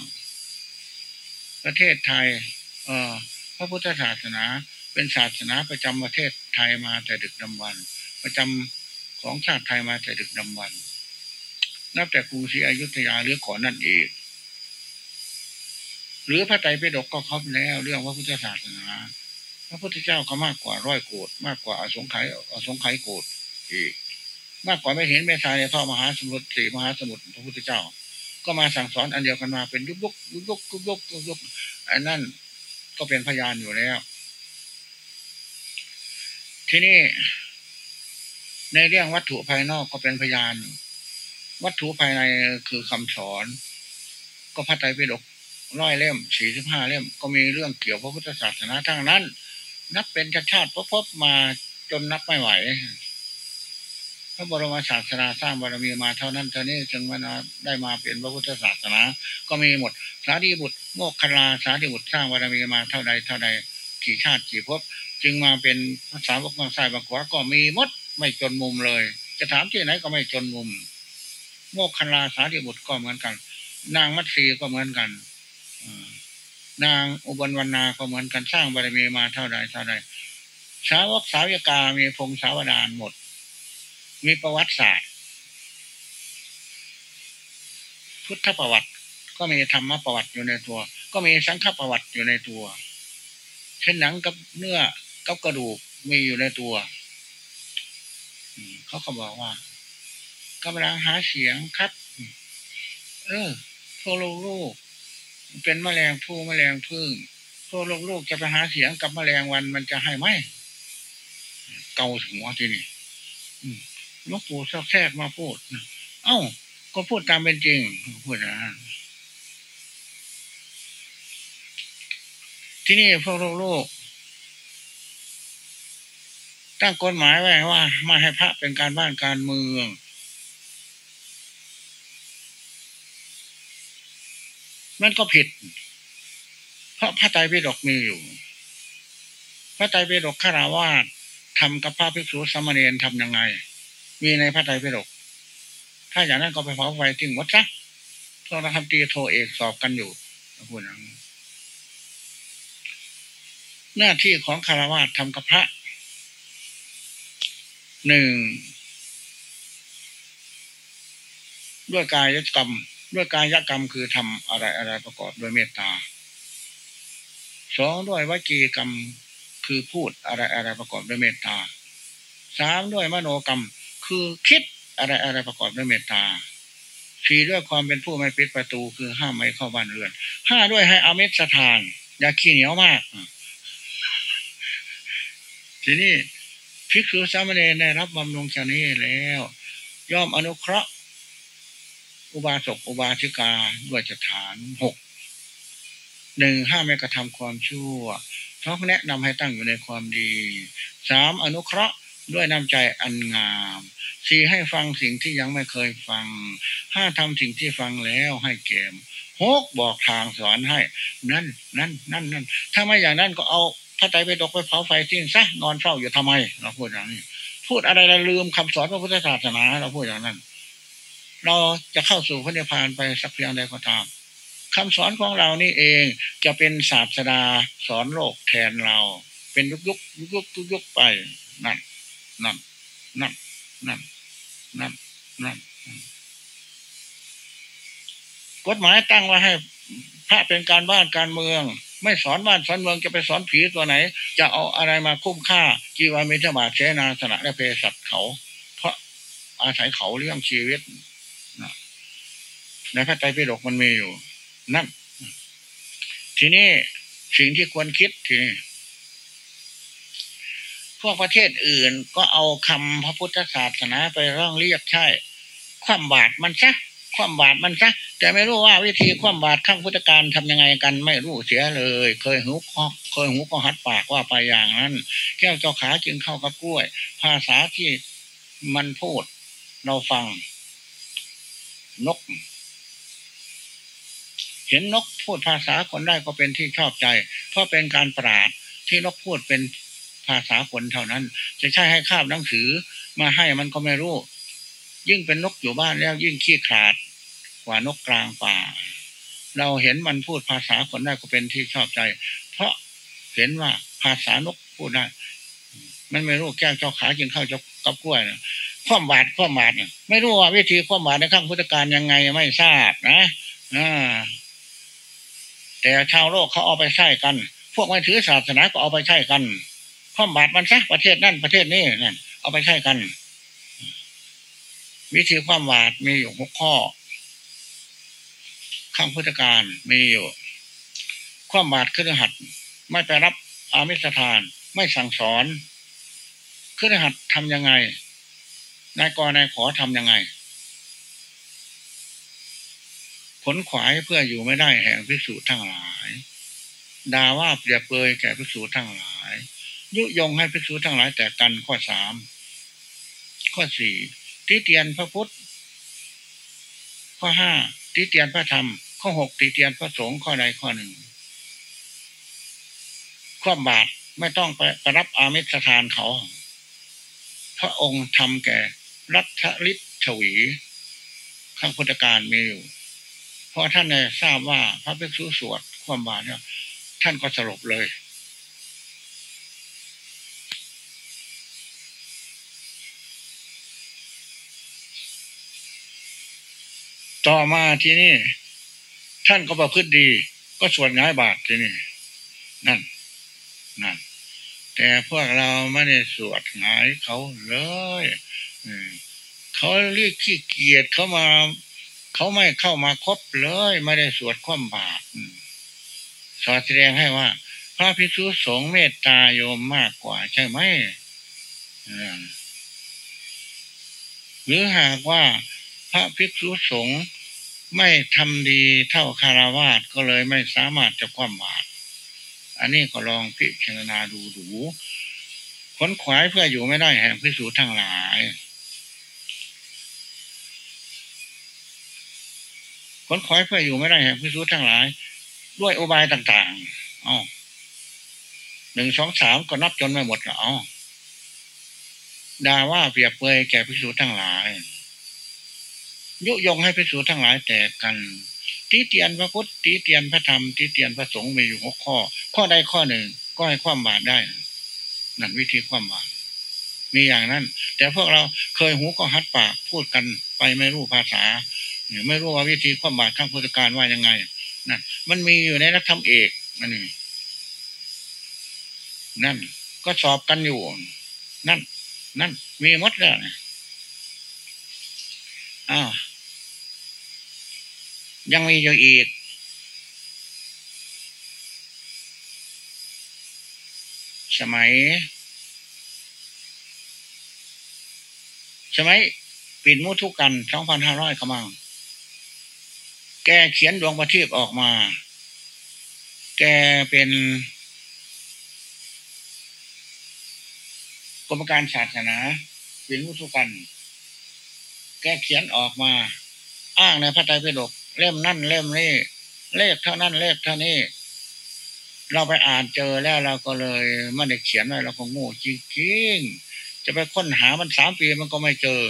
ประเทศไทย เออ พระพุทธศาสนาเป็นศาสนาประจำประเทศไทยมาแต่ดึกดำบรรประจำของชาติไทยมาแต่ดึกดำบรรนับแต่กรุงศรีอยุธยาหรือก่อนนั่นเองหรือพระไตรปิฎกก็ครบแล้ว เรื่องว่าพุทธศาสนา พระพุทธเจ้าก็มากกว่าร้อยโกดมากกว่าอสงไขยอสงไขยโกดอีกมากกว่าไม่เห็นไม่ทายในท่อมหาสมุทรสี่มหาสมุทรพระพุทธเจ้า ก็มาสั่งสอนอันเดียวกันมาเป็นยุบยุบยุบยุบยุบยุบยุบอันนั้น ก็เป็นพยานอยู่แล้ว ที่นี่ในเรื่องวัตถุภายนอกก็เป็นพยาน วัตถุภายในคือคำสอน ก็พระไตรปิฎกร้อยเล่มสี่สิบห้าเล่ม ก็มีเรื่องเกี่ยวพระพุทธศาสนาทั้งนั้น นับเป็นชาติชาติพบมาจนนับไม่ไหว พระบรมศาสนาสร้างบารมีมาเท่านั้นเท่านี้จึงมาได้มาเป็นพระพุทธศาสนา ก็มีหมด สารีบุตรโมกขลาสารีบุตรสร้างบารมีมาเท่าใดเท่าใดกี่ชาติกี่ภพจึงมาเป็นภาษาวกบางสายบางขวาก็มีมดไม่จนมุมเลย จะถามที่ไหนก็ไม่จนมุม โมกขลาสารีบุตรก็เหมือนกัน นางมัตสีก็เหมือนกันนางอุบลวรรณาก็เหมือนกันสร้างบารมีมาเท่าใดเท่าใดสาวกสาวิกามีพงศาวดารหมด มีประวัติศาสตร์ พุทธประวัติ ก็มีธรรมประวัติอยู่ในตัว ก็มีสังฆประวัติอยู่ในตัว เช่นหนังกับเนื้อกับกระดูกมีอยู่ในตัวเขาก็บอกว่ากำลังหาเสียงครับ เออพวกลูกๆเป็นแมลงผู้แมลงพึ่งพวกลูกๆจะไปหาเสียงกับแมลงวันมันจะให้ไหมเกาถึงว่าที่นี่ ลูกปู่ซอกแทรกมาพูดเอ้า ก็พูดตามเป็นจริง พูดนะที่นี่พวกลูกตั้งกฎหมายไว้ว่ามาให้พระเป็นการบ้านการเมือง มันก็ผิด เพราะพระไตรปิฎกมีอยู่ พระไตรปิฎกขราวาสทำกับพระภิกษุสมณีนทำยังไง มีในพระไตรปิฎกถ้าอย่างนั้นก็ไปเผาไฟทิ้งหมดซะเพราะเราทำตีโทเอกสอบกันอยู่พูดอย่างหน้าที่ของคารวาสทำกับพระหนึ่งด้วยกายกรรม ด้วยกายกรรมคือทำอะไรอะไรประกอบด้วยเมตตาสองด้วยวจีกรรมคือพูดอะไรอะไรประกอบด้วยเมตตาสามด้วยมโนกรรม คือคิดอะไรอะไรประกอบด้วยเมตตาสี่ด้วยความเป็นผู้ไม่ปิดประตู คือห้ามไม่เข้าบ้านเรือนห้าด้วยให้อามิสถาน อย่าขี้เหนียวมาก ทีนี้ภิกษุสามเณรได้รับบำรุงจานี้แล้ว ย่อมอนุเคราะห์ อุบาสกอุบาสิกาด้วยจฐานหกหนึ่งห้ามไม่กระทำความชั่วเพราะแนะนำให้ตั้งอยู่ในความดีสามอนุเคราะห์ ด้วยน้ำใจอันงามสี่ให้ฟังสิ่งที่ยังไม่เคยฟังห้าทำสิ่งที่ฟังแล้วให้เกมหกบอกทางสอนให้ นั่นนั่นนั่นนั่นถ้าไม่อย่างนั้นก็เอาพระไตรปิฎกไปเผาไฟทิ้งซะนอนเฝ้าอยู่ทำไมเราพูดอย่างนี้ พูดอะไรเราลืมคำสอนพระพุทธศาสนา เราพูดอย่างนั้น เราจะเข้าสู่พระนิพพานไปสักเพียงใดก็ตามคำสอนของเรานี่เองจะเป็นศาสดาสอนโลกแทนเรา เป็นยุกยุกยุกยุกยุกไปนั่น นั่นนั่นนั่นนั่นนั่นกฎหมายตั้งไว้ให้พระเป็นการบ้านการเมือง ไม่สอนบ้านสอนเมืองจะไปสอนผีตัวไหน จะเอาอะไรมาคุ้มค่าจีวามิธบาเชนาสนะและเพศัตเขา เพราะอาศัยเขาเลี้ยงชีวิตในพระไตรปิฎกมันมีอยู่ นั่น ทีนี้สิ่งที่ควรคิดทีนี้ วกประเทศอื่นก็เอาคำพระพุทธศาสนาไปร่องเรียกใช่ ความบาดมันซะความบาดมันซะแต่ไม่รู้ว่าวิธีความบาดข้างพุทธการทำยังไงกันไม่รู้เสียเลย เคยหูคอเคยหูก็หัดปากว่าไปอย่างนั้น แก้วเจ้าขาจึงเข้ากับกล้วย ภาษาที่มันพูด เราฟัง นก เห็นนกพูดภาษาคนได้ก็เป็นที่ชอบใจ เพราะเป็นการปราดที่นกพูดเป็น ภาษาคนเท่านั้น จะใช่ให้คาบหนังสือมาให้มันก็ไม่รู้ ยิ่งเป็นนกอยู่บ้านแล้วยิ่งขี้ขาดกว่านกกลางป่า เราเห็นมันพูดภาษาคนได้ก็เป็นที่ชอบใจ เพราะเห็นว่าภาษานกพูดได้ มันไม่รู้แก้วเจ้าขาจึงเข้าจะกับกล้วยนะข้อมบาดข้อมบาดเนี่ยไม่รู้ว่าวิธีข้อมบาดในขั้งพุทธการยังไงไม่ทราบนะอ่าแต่ชาวโลกเขาเอาไปใช้กัน พวกไม่ถือศาสนาก็เอาไปใช้กัน ความบาดมันซะประเทศนั่นประเทศนี้นั่นเอาไปใช้กัน วิธีความบาดมีอยู่หกข้อข้างพุทธการมีอยู่ ความบาดขึ้นหัดไม่ไปรับอามิสทาน ไม่สั่งสอนขึ้นหัดทำยังไงนายกนายขอทำยังไงขนขวายเพื่ออยู่ไม่ได้แห่งพิสูจน์ทั้งหลายด่าว่าเปรียบเปยแก่พิสูจน์ทั้งหลาย ยุยงให้พิสูจทั้งหลายแต่กันข้อสามข้อสี่ติเตียนพระพุทธ ข้อห้าติเตียนพระธรรม ข้อหกติเตียนพระสงฆ์ข้อใดข้อหนึ่งความบาปไม่ต้องไปไปรับอามิสทานเขา พระองค์ทำแก่รัฐฤทธิ์ฉวีข้างพุทธการมีอยู่พราะท่านได้ทราบว่าพระภิกษุสวดความบาปเนี่ยท่านก็สลบเลย ต่อมาที่นี่ ท่านก็ประพฤติดี ก็สวดง่ายบาทที่นี่นั่นนั่นแต่พวกเราไม่ได้สวดหงายเขาเลยเขาเรียกขี้เกียจเขามา เขาไม่เข้ามาครบเลย ไม่ได้สวดความบาปสอนแสดงให้ว่า พระภิกษุสงฆ์เมตตาโยมมากกว่า ใช่ไหมหรือหากว่าพระภิกษุสงฆ์ ไม่ทำดีเท่าคารวาสก็เลยไม่สามารถจะความบาปอันนี้ก็ลองพิจารณาดูดูขนขวายเพื่ออยู่ไม่ได้แห่งพิสูจทั้งหลาย ขนขวายเพื่ออยู่ไม่ได้แห่งพิสูจทั้งหลาย ด้วยอุบายต่างๆอ๋อหนึ่งสองสามก็นับจนไม่หมดอ๋อด่าว่าเปรียบเปยแก่พิสูจทั้งหลาย ยุยงให้พิสูจทั้งหลายแตกกันตีเตียนพระพุทธตีเตียนพระธรรมตีเตียนพระสงฆ์มีอยู่หกข้อ ข้อใดข้อหนึ่งก็ให้ความบาดได้ นั่นวิธีความบาดมีอย่างนั้น แต่พวกเราเคยหูก็ฮัดปากพูดกันไปไม่รู้ภาษาไม่รู้ว่าวิธีความบาดข้างพุทธการว่ายังไงนั่นมันมีอยู่ในรัฐธรรมเอกนั่นนี่นั่นก็สอบกันอยู่ นั่น นั่น มีมดแล้วอ้าว ยังมีอยู่อีก สมัย สมัยปิดมุทุกันสองพันห้าร้อยกมังแกเขียนดวงประทีปออกมา แกเป็นกรมการศาสนาปิดมุทุกัน แกเขียนออกมา อ้างในพระไตรปิฎก เล่มนั่นเล่มนี้ เลขเท่านั้นเลขเท่านี้ เราไปอ่านเจอแล้วเราก็เลยไม่ได้เขียนไว้เราก็โง่จริงๆจะไปค้นหามันสามปีมันก็ไม่เจอ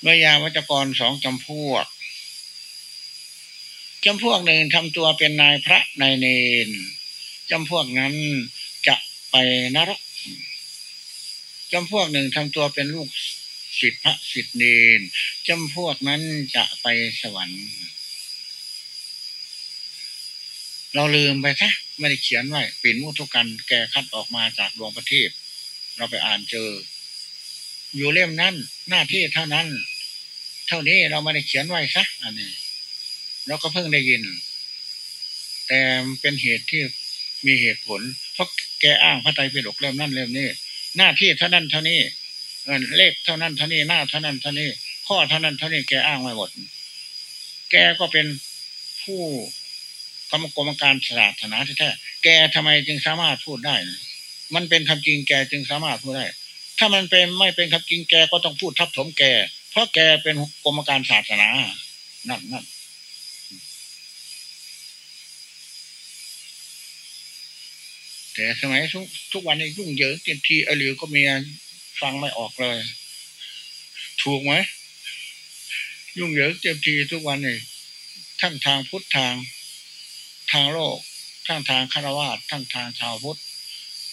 เมื่อยาวัจกรสองจำพวกจำพวกหนึ่งทำตัวเป็นนายพระนายเนนจำพวกนั้นจะไปนรกจำพวกหนึ่งทำตัวเป็นลูก สิทธะสิทธิเนนจำพวกนั้นจะไปสวรรค์ เราลืมไปซะไม่ได้เขียนไว้ปิ่นมุทุกัน แกคัดออกมาจากดวงประทีปเราไปอ่านเจอ อยู่เล่มนั้น หน้าที่เท่านั้น เท่านี้เราไม่ได้เขียนไว้ซะอันนี้ เราก็เพิ่งได้ยิน แต่เป็นเหตุที่มีเหตุผล เพราะแกอ้างพระไตรปิฎกเล่มนั้นเล่มนี้ หน้าที่เท่านั้นเท่านี้ เงินเลขเท่านั้นเท่านี้หน้าเท่านั้นเท่านี้ ข้อเท่านั้นเท่านี้แกอ้างไว้หมด แกก็เป็นผู้กรรมกรรมการศาสนาแท้แกทำไมจึงสามารถพูดได้ มันเป็นคำจริงแกจึงสามารถพูดได้ ถ้ามันเป็นไม่เป็นคำจริงแกก็ต้องพูดทับถมแก เพราะแกเป็นกรรมการศาสนา นั่นนั่นแต่สมัยทุกวันนี้ยุ่งเยอะเต็มทีอริวก็มี ฟังไม่ออกเลย ถูกไหม ยุ่งเหยิงเต็มทีทุกวันนี่ทั้งทางพุทธทางทางโลกทั้งทางคารวะทั้งทางชาวพุทธ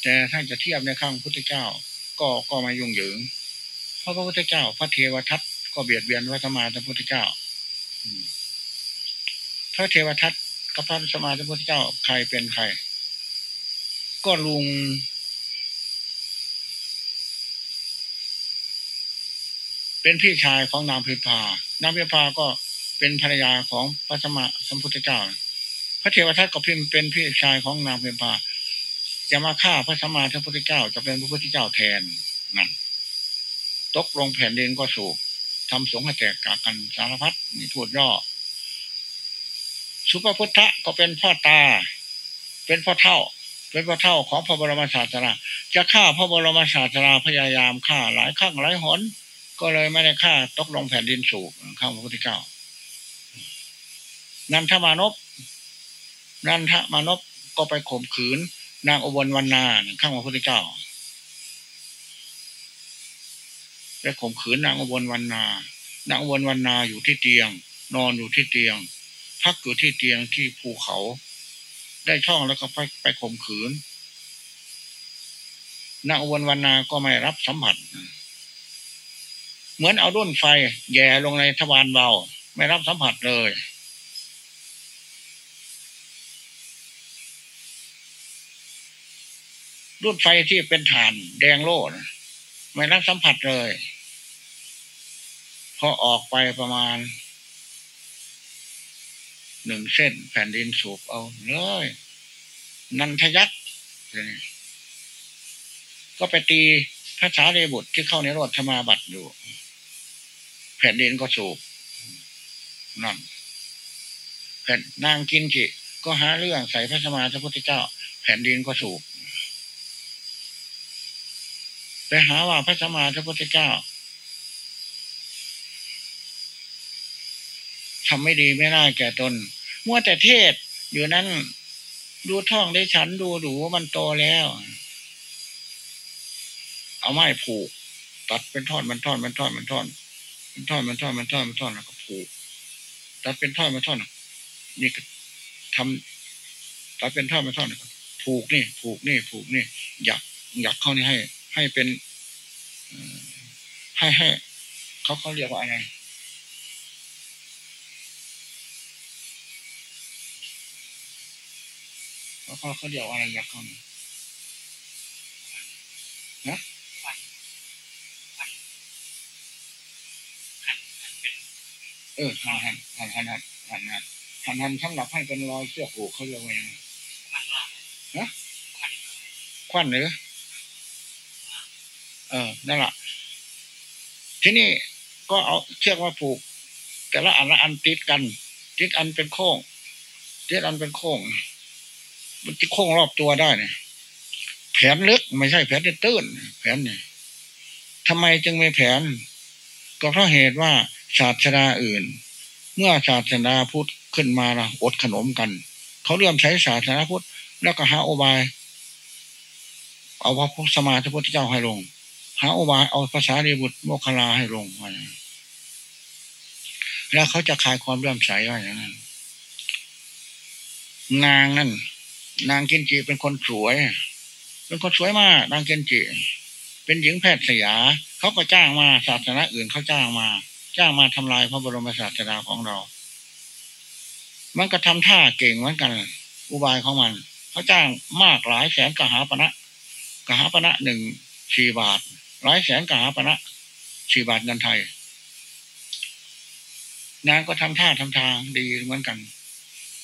แต่ท่านจะเทียบในข้างพุทธเจ้า ก็ก็ไม่ยุ่งเหยิงเพราะพระพุทธเจ้า พระเทวทัตก็เบียดเบียนพระธรรมาพระพุทธเจ้าพระเทวทัตกับพระสมาพระพุทธเจ้าใครเป็นใคร ก็ลุง เป็นพี่ชายของนางพิพานางพิพาก็เป็นภรรยาของพระสมมาสมพุทธเจ้า พระเทวทัตก็พิมเป็นพี่ชายของนางพิพาจะมาฆ่าพระสมมาสมพุทธเจ้า จะเป็นพระพุทธเจ้าแทนนั่นตกลงแผ่นดินก็สูบทำสงฆ์แตกกากันสารพัดนี่พูดย่อสุภพุทธะก็เป็นพ่อตา เป็นพ่อเท่า เป็นพ่อเท่าของพระบรมศาสดาจะฆ่าพระบรมศาสดาพยายามฆ่าหลายครั้งหลายหน ก็เลยไม่ได้ฆ่าตกลงแผ่นดินสูบข้าพระพุทธเจ้า นันทมานพนันทมานพก็ไปข่มขืน นางอุบลวรรณาข้างพระพุทธเจ้าไปข่มขืนนางอุบลวรรณานางอุบลวรรณาอยู่ที่เตียง นอนอยู่ที่เตียง พักอยู่ที่เตียงที่ภูเขา ได้ช่องแล้วก็ไปไปข่มขืนนางอวนวันนาก็ไม่รับสัมผัส เหมือนเอาด้นไฟ แย่ลงในทวารเบา ไม่รับสัมผัสเลย รุ่นไฟที่เป็นฐานแดงโล่นไม่รับสัมผัสเลย พอออกไปประมาณหนึ่งเส้นแผ่นดินสูบเอาเลยนันทยักษ์ก็ไปตีพระสารีบุตรที่เข้าในรถธรรมาบัตอยู่ แผ่นดินก็สูบนั่นแผ่นนางกินจิก็หาเรื่องใส่พระสมาพระพุทธเจ้า แผ่นดินก็สูบไปหาว่าพระสมมาพระพุทธเจ้าทำไม่ดีไม่ได้แก่ตนมัวแต่เทศอยู่นั้นดูท่องได้ฉันดูดูมันโตแล้ว เอาไม้ผูก ตัดเป็นท่อนมันท่อนมันท่อนมันท่อน มันท่อนมันท่อนมันท่อนมันท่อนแล้วก็ผูกตัดเป็นท่อนมันท่อนนี่ก็ทำตัดเป็นท่อนมันท่อนผูกนี่ ผูกนี่ ผูกนี่ อยากอยากเข้านี่ให้ ให้เป็นให้ให้เขาเขาเรียกว่าอะไรเขาเขาเรียกอะไรยักเขาเนี่ยนะ เออหันหันหันหันหันหันหันหันหันสำหรับให้เป็นรอยเสื้อผูกเขาเรียกว่ายังไงนะควันหรือเออนั่นแหละที่นี่ก็เอาเชือกมาผูก แต่ละอันละอันติดกัน ติดอันเป็นโค้งติดอันเป็นโค้งมันจะโค้งรอบตัวได้เนี่ยแผนลึกไม่ใช่แผนตื้นแผนเนี่ยทำไมจึงไม่แผน ก็เพราะเหตุว่า ศาสนาอื่น เมื่อศาสนาพุทธขึ้นมาละอดขนมกัน เขาเริ่มใช้ศาสนาพุทธแล้วก็หาโอบาย เอาพระพุทธสมาธิพุทธเจ้าให้ลง หาโอบายเอาภาษาเรีบุตรโมคลาให้ลงแล้วเขาจะคลายความเลื่อมใสว่าอย่างนั้นนางนั่น นางเกนจิเป็นคนสวย เป็นคนสวยมาก นางเกนจิ เป็นหญิงแพทย์สยา เขาก็จ้างมาศาสนาอื่นเขาจ้างมา จ้างมาทำลายพระบรมศาสดาของเรา มันก็ทำท่าเก่งเหมือนกัน อุบายของมัน เขาจ้างมากหลายแสนกหาปณะกหาปณะหนึ่งสี่บาท หลายแสนกหาปณะสี่บาทเงินไทยนางก็ทำท่าทำทางดีเหมือนกัน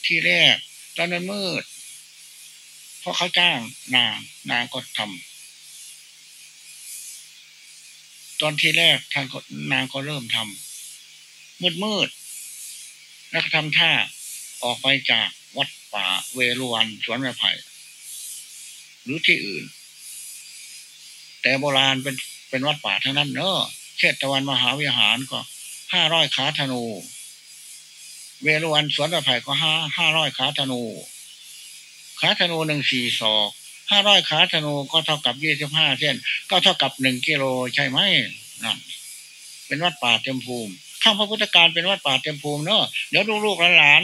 ที่แรกตอนนั้นมืดเพราะเขาจ้างนางนางก็ทำ ตอนที่แรกทางนางก็เริ่มทำมืดมืดแล้วก็ทำท่าออกไปจากวัดป่าเวรุวันสวนไม้ไผ่หรือที่อื่น แต่โบราณเป็นเป็นวัดป่าทั้งนั้นเนอะเชตตะวันมหาวิหารก็ห้าร้อยขาธนู เวรุวันสวนไม้ไผ่ก็ห้าห้าร้อยขาธนูขาธนูหนึ่งสี่ศอก ห้าร้อยขาธนูก็เท่ากับยี่สิบห้าเส้น ก็เท่ากับหนึ่งกิโลใช่ไหมนั่นเป็นวัดป่าเต็มภูมิ ข้างพระพุทธการเป็นวัดป่าเต็มภูมิเนอะเดี๋ยวลูกหลาน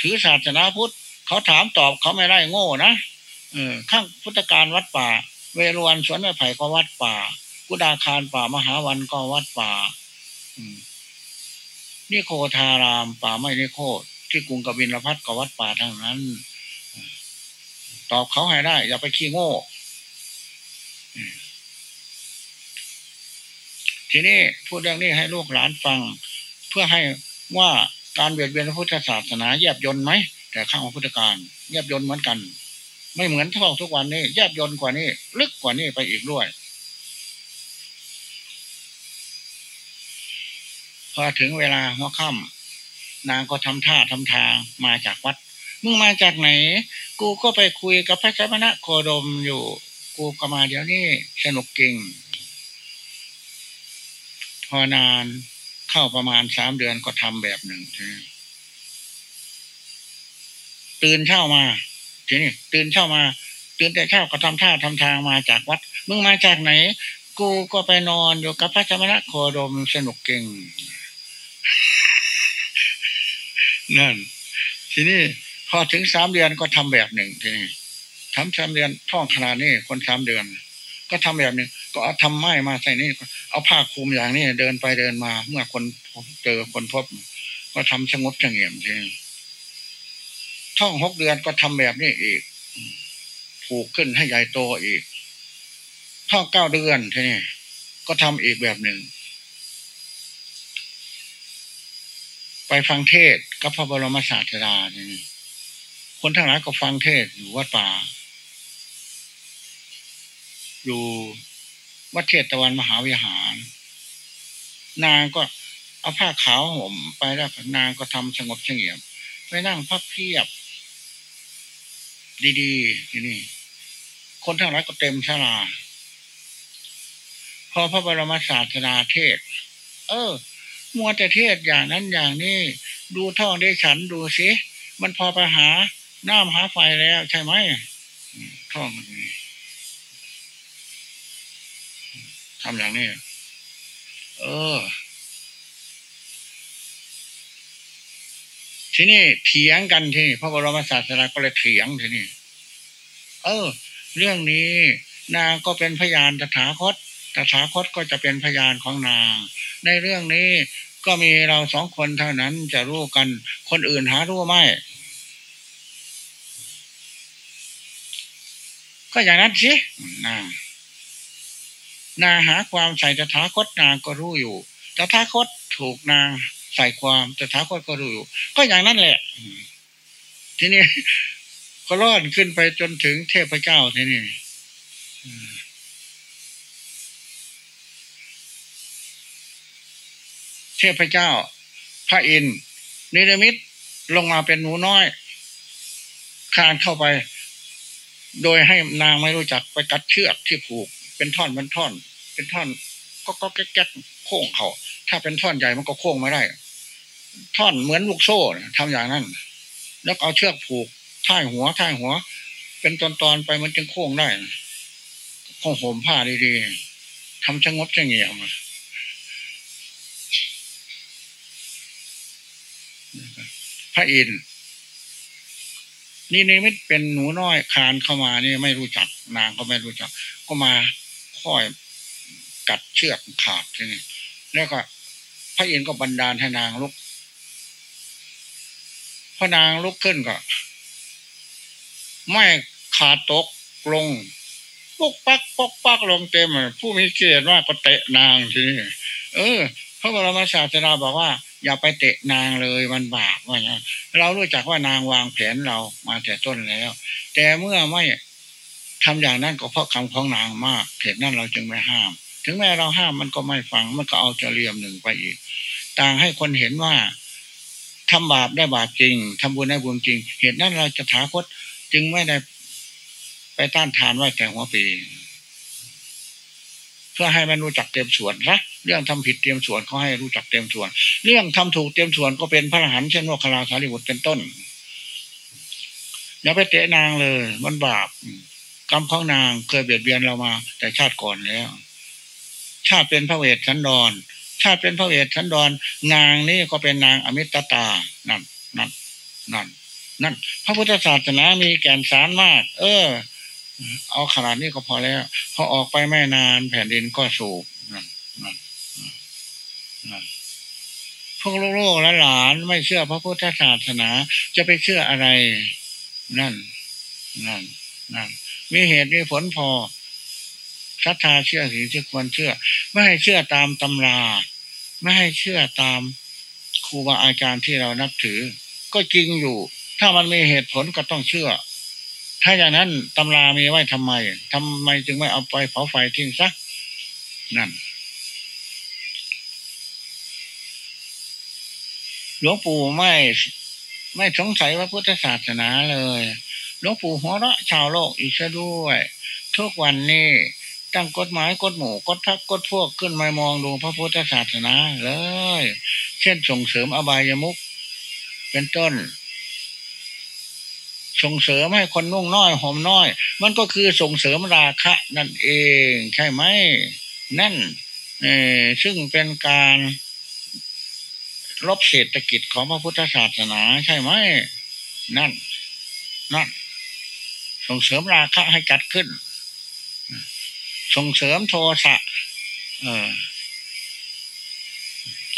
ถือศาสนาพุทธเขาถามตอบเขาไม่ได้โง่นะเออข้างพุทธการวัดป่า เวรวันสวนไม้ไผ่ก็วัดป่า กุดาคารป่ามหาวันก็วัดป่าอืมนิโคทาราม ป่าไม่นิโคที่กรุงกบินลพัทก็วัดป่าทั้งนั้น ตอบเขาให้ได้ อย่าไปขี้โง่ทีนี้พูดเรื่องนี้ให้ลูกหลานฟัง เพื่อให้ว่าการเบียดเบียนพระพุทธศาสนาแยบยนไหมแต่ข้างพุทธการแยบยนเหมือนกัน ไม่เหมือนท่องทุกวันนี้แยบยนกว่านี้ ลึกกว่านี้ไปอีกด้วย พอถึงเวลาหัวค่ำนางก็ทำท่าทำทางมาจากวัด มึงมาจากไหน กูก็ไปคุยกับพระสมณะโคดมอยู่ กูก็มาเดี๋ยวนี้สนุกเก่งพอนานเข้าประมาณสามเดือนก็ทำแบบหนึ่งตื่นเช้ามาทีนี้ตื่นเช้ามา ตื่นแต่เช้าก็ทำท่าทำทางมาจากวัด มึงมาจากไหน กูก็ไปนอนอยู่กับพระสมณะโคดมสนุกเก่งนั่น ทีนี้ อถึงสามเดือนก็ทำแบบหนึ่งทีนี้ทำสามเดือนท่องขนาดนี้คนสามเดือน ก็ทำแบบหนึ่งก็เอาทำไม้มาใส่นี่เอาผ้าคลุมอย่างนี้เดินไปเดินมา เมื่อคนเจอคนพบ ก็ทำสงบเฉงี่ยมทีท่องหกเดือนก็ทำแบบนี้อีก ผูกขึ้นให้ใหญ่โตอีก ท่องเก้าเดือนทีนี้ก็ทำอีกแบบหนึ่งไปฟังเทศกับพระบรมศาสดาทีนี้ คนทั้งหลายก็ฟังเทศอยู่วัดป่า อยู่วัดเทศตะวันมหาวิหาร นางก็เอาผ้าขาวห่มไปแล้วนางก็ทำสงบเฉงี่ยมไปนั่งพับเพียบ ดีๆที่นี่ คนทั้งหลายก็เต็มชลาพอพระบรมศาสดาเทศ เออ มัวแต่เทศอย่างนั้นอย่างนี้ ดูท่องได้ฉันดูสิ มันพอไปหา น้ำหาไฟแล้วใช่ไหมท่องนี้ทำอย่างนี้ เออ ทีนี้เถียงกันที่พระบรมศาสดาก็เลยเถียงทีนี้เออ เรื่องนี้นางก็เป็นพยานตถาคต ตถาคตก็จะเป็นพยานของนาง ในเรื่องนี้ก็มีเราสองคนเท่านั้นจะรู้กัน คนอื่นหารู้ไม่ ก็อย่างนั้นสินางนางหาความใส่ตถาคตนางก็รู้อยู่ตถาคตถูกนางใส่ความตถาคตก็รู้อยู่ ก็อย่างนั้นแหละ ทีนี้ก็รอดขึ้นไปจนถึงเทพเจ้าทีนี้เทพเจ้า พระอินทร์นิรมิตลงมาเป็นหนูน้อยคานเข้าไป โดยให้นางไม่รู้จักไปกัดเชือกที่ผูก เป็นท่อนเป็นท่อน เป็นท่อน ก็ก็แก๊กโค้งเขา ถ้าเป็นท่อนใหญ่มันก็โค้งไม่ได้ ท่อนเหมือนลูกโซ่ทำอย่างนั้น แล้วเอาเชือกผูกท่ายหัวท่ายหัว เป็นตอนตอนไปมันจึงโค้งได้คงห่มผ้าดีๆทำชะงบชะเงียมพระอินทร์ นี่นี่ไม่เป็นหนูน้อยคานเข้ามานี่ไม่รู้จัก นางก็ไม่รู้จัก ก็มาค่อยกัดเชือกขาดทีนี้แล้วก็พระอินทร์ก็บันดาลให้นางลุกพอนางลุกขึ้นก็ ไม่ขาดตกลงปกปักปกปักลงเต็มผู้มีเกียรติว่าก็เตะนางทีนี้เออพระบรมศาสดาบอกว่า อย่าไปเตะนางเลยมันบาปว่าอย่างเรารู้จักว่านางวางแผนเรามาแต่ต้นแล้ว แต่เมื่อไม่ทำอย่างนั้นก็เพราะคำของนางมากเหตุนั้นเราจึงไม่ห้าม ถึงแม้เราห้ามมันก็ไม่ฟังมันก็เอาจะเรียมหนึ่งไปอีก ต่างให้คนเห็นว่าทำบาปได้บาปจริงทำบุญได้บุญจริง เหตุนั้นเราจะถาคตจึงไม่ได้ไปต้านทานไว้แต่หัวปี เพื่อให้มันรู้จักเต็มส่วนนะเรื่องทำผิดเตรียมส่วนเขาให้รู้จักเต็มส่วน เรื่องทำถูกเตรียมส่วนก็เป็นพระอรหันต์เช่นว่าคลาสารีบุตรเป็นต้นอย่าไปเตะนางเลย มันบาปกรรมของนางเคยเบียดเบียนเรามา แต่ชาติก่อนแล้ว ชาติเป็นพระเวทสันดร ชาติเป็นพระเวทสันดร นางนี่ก็เป็นนางอมิตตา นั่นนั่นนั่นนั่นพระพุทธศาสนามีแก่นสารมาก เออ เอาขนาดนี้ก็พอแล้วพอออกไปไม่นานแผ่นดินก็สูบนั่นนั่นนั่นพวกลูกและหลานไม่เชื่อพระพุทธศาสนา จะไปเชื่ออะไร นั่น นั่น นั่น มีเหตุมีผลพอศรัทธาเชื่อสิ่งที่ควรเชื่อ ไม่ให้เชื่อตามตำรา ไม่ให้เชื่อตามครูบาอาจารย์ที่เรานับถือ ก็จริงอยู่ ถ้ามันมีเหตุผลก็ต้องเชื่อ ถ้าอย่างนั้นตำรามีไว้ทำไมทำไมจึงไม่เอาไปเผาไฟทิ้งซะนั่นหลวงปู่ไม่ไม่สงสัยว่าพุทธศาสนาเลยหลวงปู่หัวเราะชาวโลกอีกซะด้วย ทุกวันนี้ตั้งกฎหมายกฎหมู่กฎพักกฎพวกขึ้นมามองดูพระพุทธศาสนาเลย เช่นส่งเสริมอบายมุกเป็นต้น ส่งเสริมให้คนนุ่งน้อยห่มน้อย มันก็คือส่งเสริมราคะ นั่นเอง ใช่ไหมนั่นเอซึ่งเป็นการลบเศรษฐกิจของพระพุทธศาสนาใช่ไหมนั่นนั่นส่งเสริมราคะให้จัดขึ้น ส่งเสริมโทสะเออ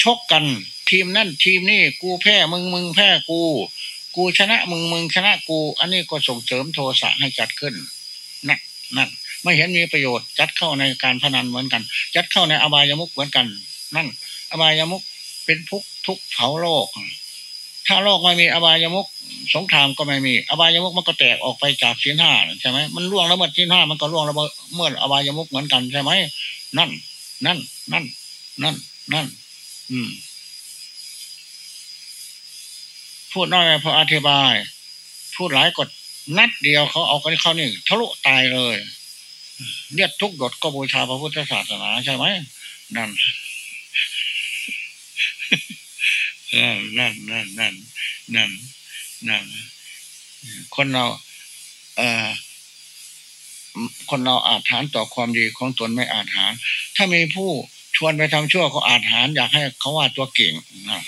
ชกกันทีมนั่นทีมนี่กูแพ้มึงมึงแพ้กู กูชนะมึงมึงชนะกู อันนี้ก็ส่งเสริมโทสะให้จัดขึ้นนั่นนั่นไม่เห็นมีประโยชน์จัดเข้าในการพนันเหมือนกัน จัดเข้าในอบายมุกเหมือนกัน นั่น อบายมุกเป็นทุกทุกเผาโลก ถ้าโลกไม่มีอบายมุกสงครามก็ไม่มี อบายมุกมันก็แตกออกไปจากศีลห้าใช่ไหมมันล่วงแล้วเมื่อศีลห้ามันก็ล่วงแล้วเมื่ออบายมุกเหมือนกันใช่ไหมนั่น นั่น นั่น นั่น นั่น อืม พูดน้อยพออธิบาย พูดหลายกดนัดเดียวเขาเอากันเข้านี่ทะลุตายเลยเลือดทุกหยดก็บูชาพระพุทธศาสนาใช่ไหมนั่นนั่นนั่นนั่นนั่นนั่นคนเรา เอ่อคนเราอาจฐานต่อความดีของตนไม่อาจหารถ้ามีผู้ชวนไปทำชั่วเขาอาจหารอยากให้เขาว่าตัวเก่งนะ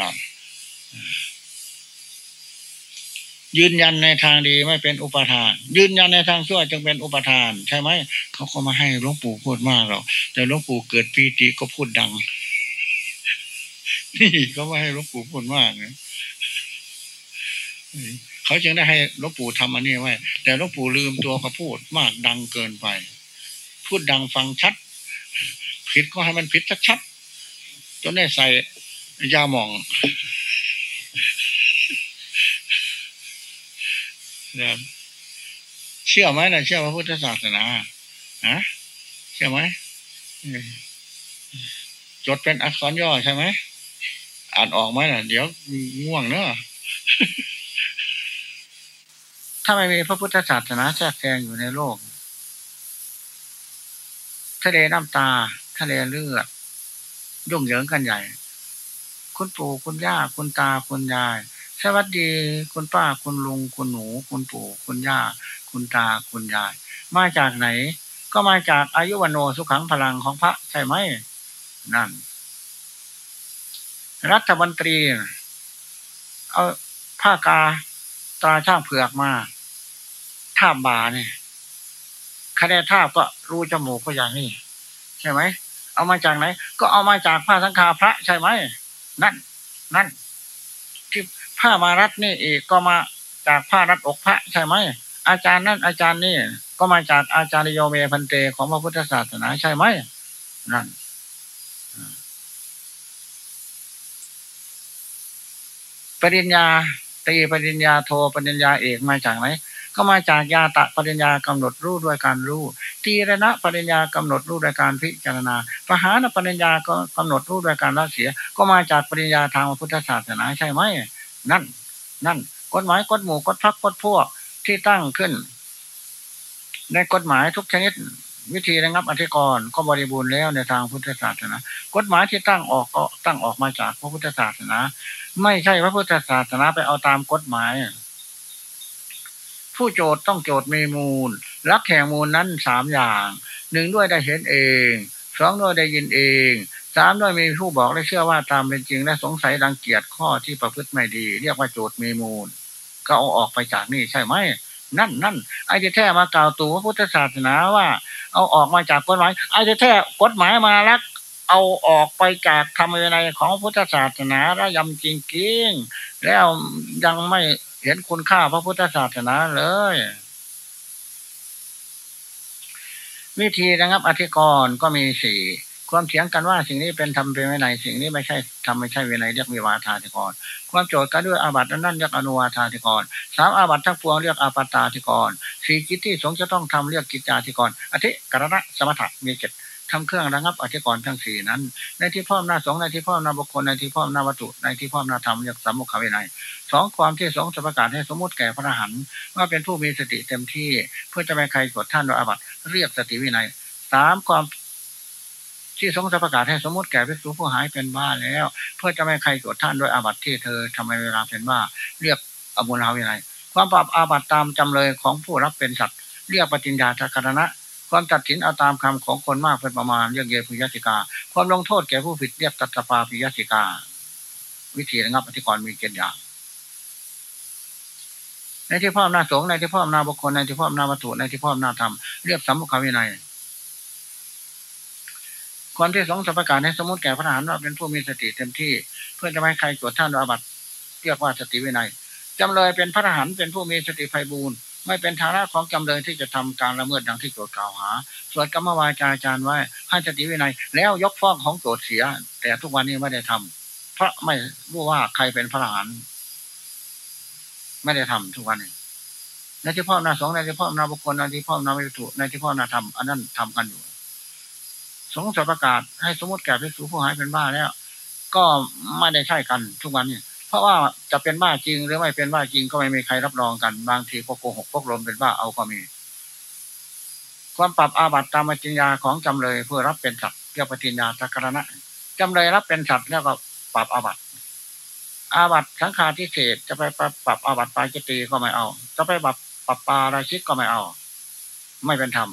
นะ ยืนยันในทางดีไม่เป็นอุปทาน ยืนยันในทางชั่วจึงเป็นอุปทาน ใช่ไหมเขาก็มาให้หลวงปู่พูดมากหรอกแต่หลวงปู่เกิดปีติก็พูดดังนี่เขาไม่ให้หลวงปู่พูดมากนะเขาจึงได้ให้หลวงปู่ทำอันนี้ไว้ แต่หลวงปู่ลืมตัวเขาพูดมากดังเกินไป พูดดังฟังชัด ผิดก็ให้มันผิดชัดๆจนได้ใส่ยาหมอง นะเชื่อไหมนะเชื่อพระพุทธศาสนาฮะเชื่อไหมจดเป็นอักษรย่อใช่ไหมอ่านออกไหมนะเดี๋ยวง่วงเนอะถ้าไม่มีพระพุทธศาสนาแทรกแซงอยู่ในโลก ทะเลน้ำตา ทะเลเลือดยุ่งเหยิงกันใหญ่ คุณปู่คุณย่าคุณตาคุณยาย สวัสดีคุณป้าคุณลุงคุณหนูคุณปู่คุณย่า คุณตาคุณยาย มาจากไหน ก็มาจากอายุวันโนสุขังพลังของพระใช่ไหมนั่น รัฐมนตรี เอาผ้ากาตราช่างเผือกมาท่าบาเนี่ยคะแนนท่าก็รู้จมูกก็อย่างนี้ ใช่ไหม เอามาจากไหน ก็เอามาจากผ้าสังฆาพระใช่ไหม นั่น นั่น ผ้ามารัดนี่อีกก็มาจากผ้ารัดอกพระใช่ไหมอาจารย์นั่นอาจารย์นี่ก็มาจากอาจารย์โยเมพันเตของพระพุทธศาสนาใช่ไหมนั่นปริญญาตีปริญญาโทปริญญาเอกมาจากไหนก็มาจากยาตะปริญญากำหนดรู้ด้วยการรู้ตีระณะปริญญากำหนดรู้ด้วยการพิจารณาปหานปริญญาก็กำหนดรู้ด้วยการละเสีย ก็มาจากปริญญาทางพุทธศาสนาใช่ไหม นั่น นั่นกฎหมายกฎหมู่กฎพักกฎพวกที่ตั้งขึ้น ในกฎหมายทุกชนิด วิธีระงับอธิกรณ์ก็บริบูรณ์แล้วในทางพุทธศาสนากฎหมายที่ตั้งออกก็ตั้งออกมาจากพระพุทธศาสนา ไม่ใช่พระพุทธศาสนาไปเอาตามกฎหมาย ผู้โจทย์ต้องโจทย์มีมูลรักแห่งมูลนั้นสามอย่างหนึ่งด้วยได้เห็นเองสองด้วยได้ยินเอง สามด้วยมีผู้บอกและเชื่อว่าตามเป็นจริงและสงสัยรังเกียจข้อที่ประพฤติไม่ดี เรียกว่าโจทย์มีมูล ก็เอาออกไปจากนี่ใช่ไหมนั่นนั่นไอ้ที่แท้มากล่าวตัวพระพุทธศาสนาว่า เอาออกมาจากกฎหมายไอ้ที่แท้กฎหมายมาแล้วเอาออกไปจากธรรมวินัยของพุทธศาสนาระยำจริงจริงแล้วยังไม่เห็นคุณค่าพระพุทธศาสนาเลย วิธีระงับอธิกรณ์ก็มีสี่ ความเถียงกันว่าสิ่งนี้เป็นธรรมเป็นวินัยสิ่งนี้ไม่ใช่ธรรมไม่ใช่วินัยเรียกวิวาทาธิกร ความโจทย์กันด้วยอาบัตินั่นเรียกอนุวาทาธิกรสามอาบัติทั้งปวงเรียกอาปัตตาธิกรสี่กิจที่สงจะต้องทำเรียกกิจจาธิกรอธิกรณะสมถะมีเจ็ดทำเครื่องระงับอธิกรณ์ทั้งสี่นั้น ในที่พ่อมนาสงในที่พ่อมนาบุคคลในที่พ่อมนาวัตถุในที่พ่อมนาธรรมเรียกสมมุขวินัยสองความที่สงจะประกาศให้สมมติแก่พระหันว่าเป็นผู้มีสติเต็มที่เพื่อจะไม่ใครกดท่านโดยอาบัติเรียกสติวินัยสามความ ที่สงฆ์ประกาศให้สมมติแก่ภิกษุผู้หายเป็นบ้าแล้ว เพื่อจะไม่ใครโกรธท่านโดยอาบัติที่เธอทำไมเวลาเป็นบ้า เรียกอบุญลาวินัยความปรับอาบัติตามจำเลยของผู้รับเป็นสัตว์เรียกปฏิญญาทักรณะความตัดสินเอาตามคำของคนมากเป็นประมาณเรียกเยพุยติกา ความลงโทษแก่ผู้ผิดเรียกตัตปาปิยติกา วิธีระงับอธิกรณ์มีเกณฑ์อย่างในที่พ่อมนาสงในที่พ่อมนาบุคคลในที่พ่อมนาวัตถุในที่พ่อมนาธรรมเรียกสัมมุขาวินัย คนที่สงสัมปการให้สมมติแก่พระอรหันต์ว่าเป็นผู้มีสติเต็มที่ เพื่อจะไม่ให้ใครโจทท่านอาบัติเรียกว่าสติวินัยจำเลยเป็นพระอรหันต์เป็นผู้มีสติไพบูรณ์ไม่เป็นฐานะของจำเลยที่จะทำการละเมิดดังที่โจทก์กล่าวหาสวดกรรมวาจาอาจารย์ไว้ให้สติวินัย แล้วยกฟ้องของโจทก์เสีย แต่ทุกวันนี้ไม่ได้ทำเพราะไม่รู้ว่าใครเป็นพระอรหันต์ไม่ได้ทำทุกวันนี้ในที่พ่อนาสองในที่พ่อนาบุคคลในที่พ่อนาวิถุในที่พ่อนาธรรมอันนั้นทำกันอยู่ สงฆ์ประกาศให้สมมติแก่พิสูจผู้หายเป็นบ้าแล้ว ก็ไม่ได้ใช่กันทุกวันนี้เพราะว่าจะเป็นบ้าจริงหรือไม่เป็นบ้าจริงก็ไม่มีใครรับรองกัน บางทีพวกโกหกพวกลมเป็นบ้าเอาก็มี ความปรับอาบัติตามจิญญาของจำเลยเพื่อรับเป็นสัตว์เรียกปฏิญญาตะกรณะจำเลยรับเป็นสัตว์แล้วก็ปรับอาบัติอาบัติสังขาที่เศษจะไปปรับอาบัติปาจิตีก็ไม่เอา จะไปปรับปรับปาราชิกก็ไม่เอา ไม่เป็นธรรม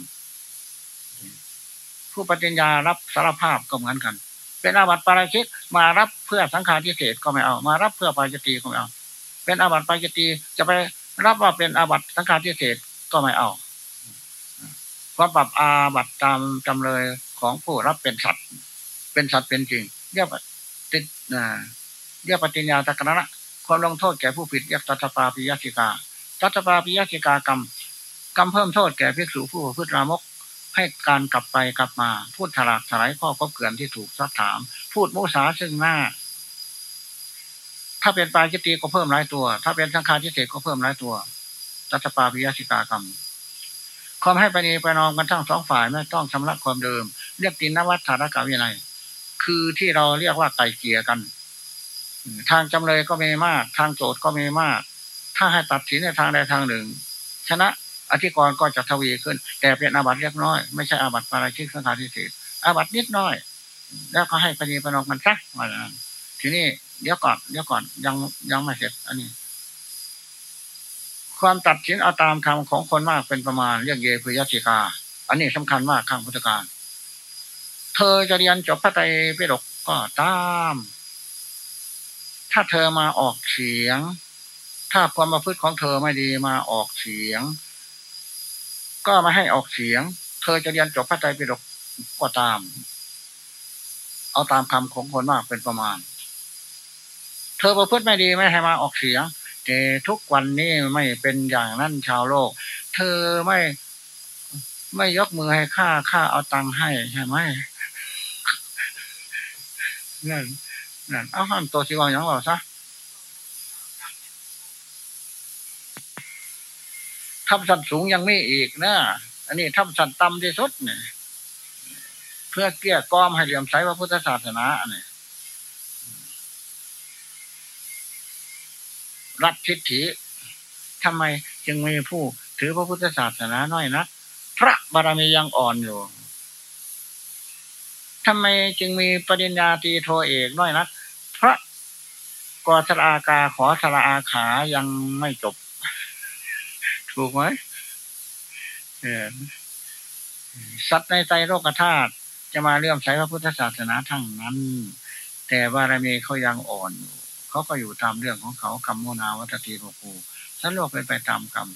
ผู้ปฏิญญารับสารภาพก็เหมือนกัน เป็นอาบัติปาราชิกมารับเพื่อสังขารทิเศษก็ไม่เอา มารับเพื่อปาจิตีก็ไม่เอา เป็นอาบัติปาจิตีจะไปรับว่าเป็นอาบัติสังขารทิเศษก็ไม่เอาเพราะปรับอาบัติตามจำเลยของผู้รับเป็นสัตว์ เป็นสัตว์เป็นจริงเรียกติดเรียกปฏิญญาตะกนะความลงโทษแก่ผู้ผิดเรียกตัตปาปิยสิกาตัตปาปิยสิกากรรมกรรมเพิ่มโทษแก่ภิกษุผู้พืชรามก ให้การกลับไปกลับมา พูดถลากถลายข้อคบเกลื่อนที่ถูกซักถาม พูดโมุสาซึ่งหน้า ถ้าเป็นปลายจิตีก็เพิ่มหลายตัว ถ้าเป็นสังขารทิเศษก็เพิ่มหลายตัวตัตปาปิยสิกากรรมความให้ไปนีไปนองกันทั้งสองฝ่ายไม่ต้องชำระความเดิม เรียกตินนวัตถารกาวินัยคือที่เราเรียกว่าไก่เกียกัน ทางจำเลยก็มีมาก ทางโจทก็มีมาก ถ้าให้ตัดสินในทางใดทางหนึ่ง ชนะ อธิกรก็จะทวีขึ้น แต่เป็นอาบัติเล็กน้อย ไม่ใช่อาบัติปาราชิกสังฆาทิเศษอาบัตินิดน้อย แล้วก็ให้ปณีปนองกันซักมาแล้วทีนี้เดี๋ยวก่อนเดี๋ยวก่อนยังยังไม่เสร็จ อันนี้ ความตัดสินเอาตามคำของคนมากเป็นประมาณเรียกเยพุยสิกา อันนี้สำคัญมากข้างพุทธการ เธอจะเรียนจบพระไตรปิฎกก็ตาม ถ้าเธอมาออกเสียง ถ้าความประพฤติของเธอไม่ดีมาออกเสียง ก็มาให้ออกเสียง เธอจะเรียนจบพระไตรปิฎกก็ตาม เอาตามคำของคนมากเป็นประมาณ เธอประพฤติไม่ดีไม่ให้มาออกเสียงแต่ทุกวันนี้ไม่เป็นอย่างนั้นชาวโลก เธอไม่ไม่ยกมือให้ข้าข้าเอาตังค์ให้ใช่ไหมนั่นนั่นเอาห้ามตัวสิว่าอย่างเราซะ ทับสัตว์สูงยังไม่อีกนะอันนี้ทับสัตว์ต่ำที่สุดเนี่ยเพื่อเกี้ยก้อมให้เหลี่ยมใสพระพุทธศาสนาเนี่ยรัฐทิฏฐิทำไมจึงมีผู้ถือพระพุทธศาสนาน้อยนะพระบารมียังอ่อนอยู่ทำไมจึงมีปริญญาตีโทเอกน้อยนัก พระกอสรากาขอสระอาขายังไม่จบ ถูกไหมสัตว์ในใจโลกธาตุจะมาเลื่อมใสพระพุทธศาสนาทั้งนั้น แต่บารมีเขายังอ่อนอยู่เขาก็อยู่ตามเรื่องของเขากรรมโมนาวัตติโลกูสันโลกเป็นไปตามกรรม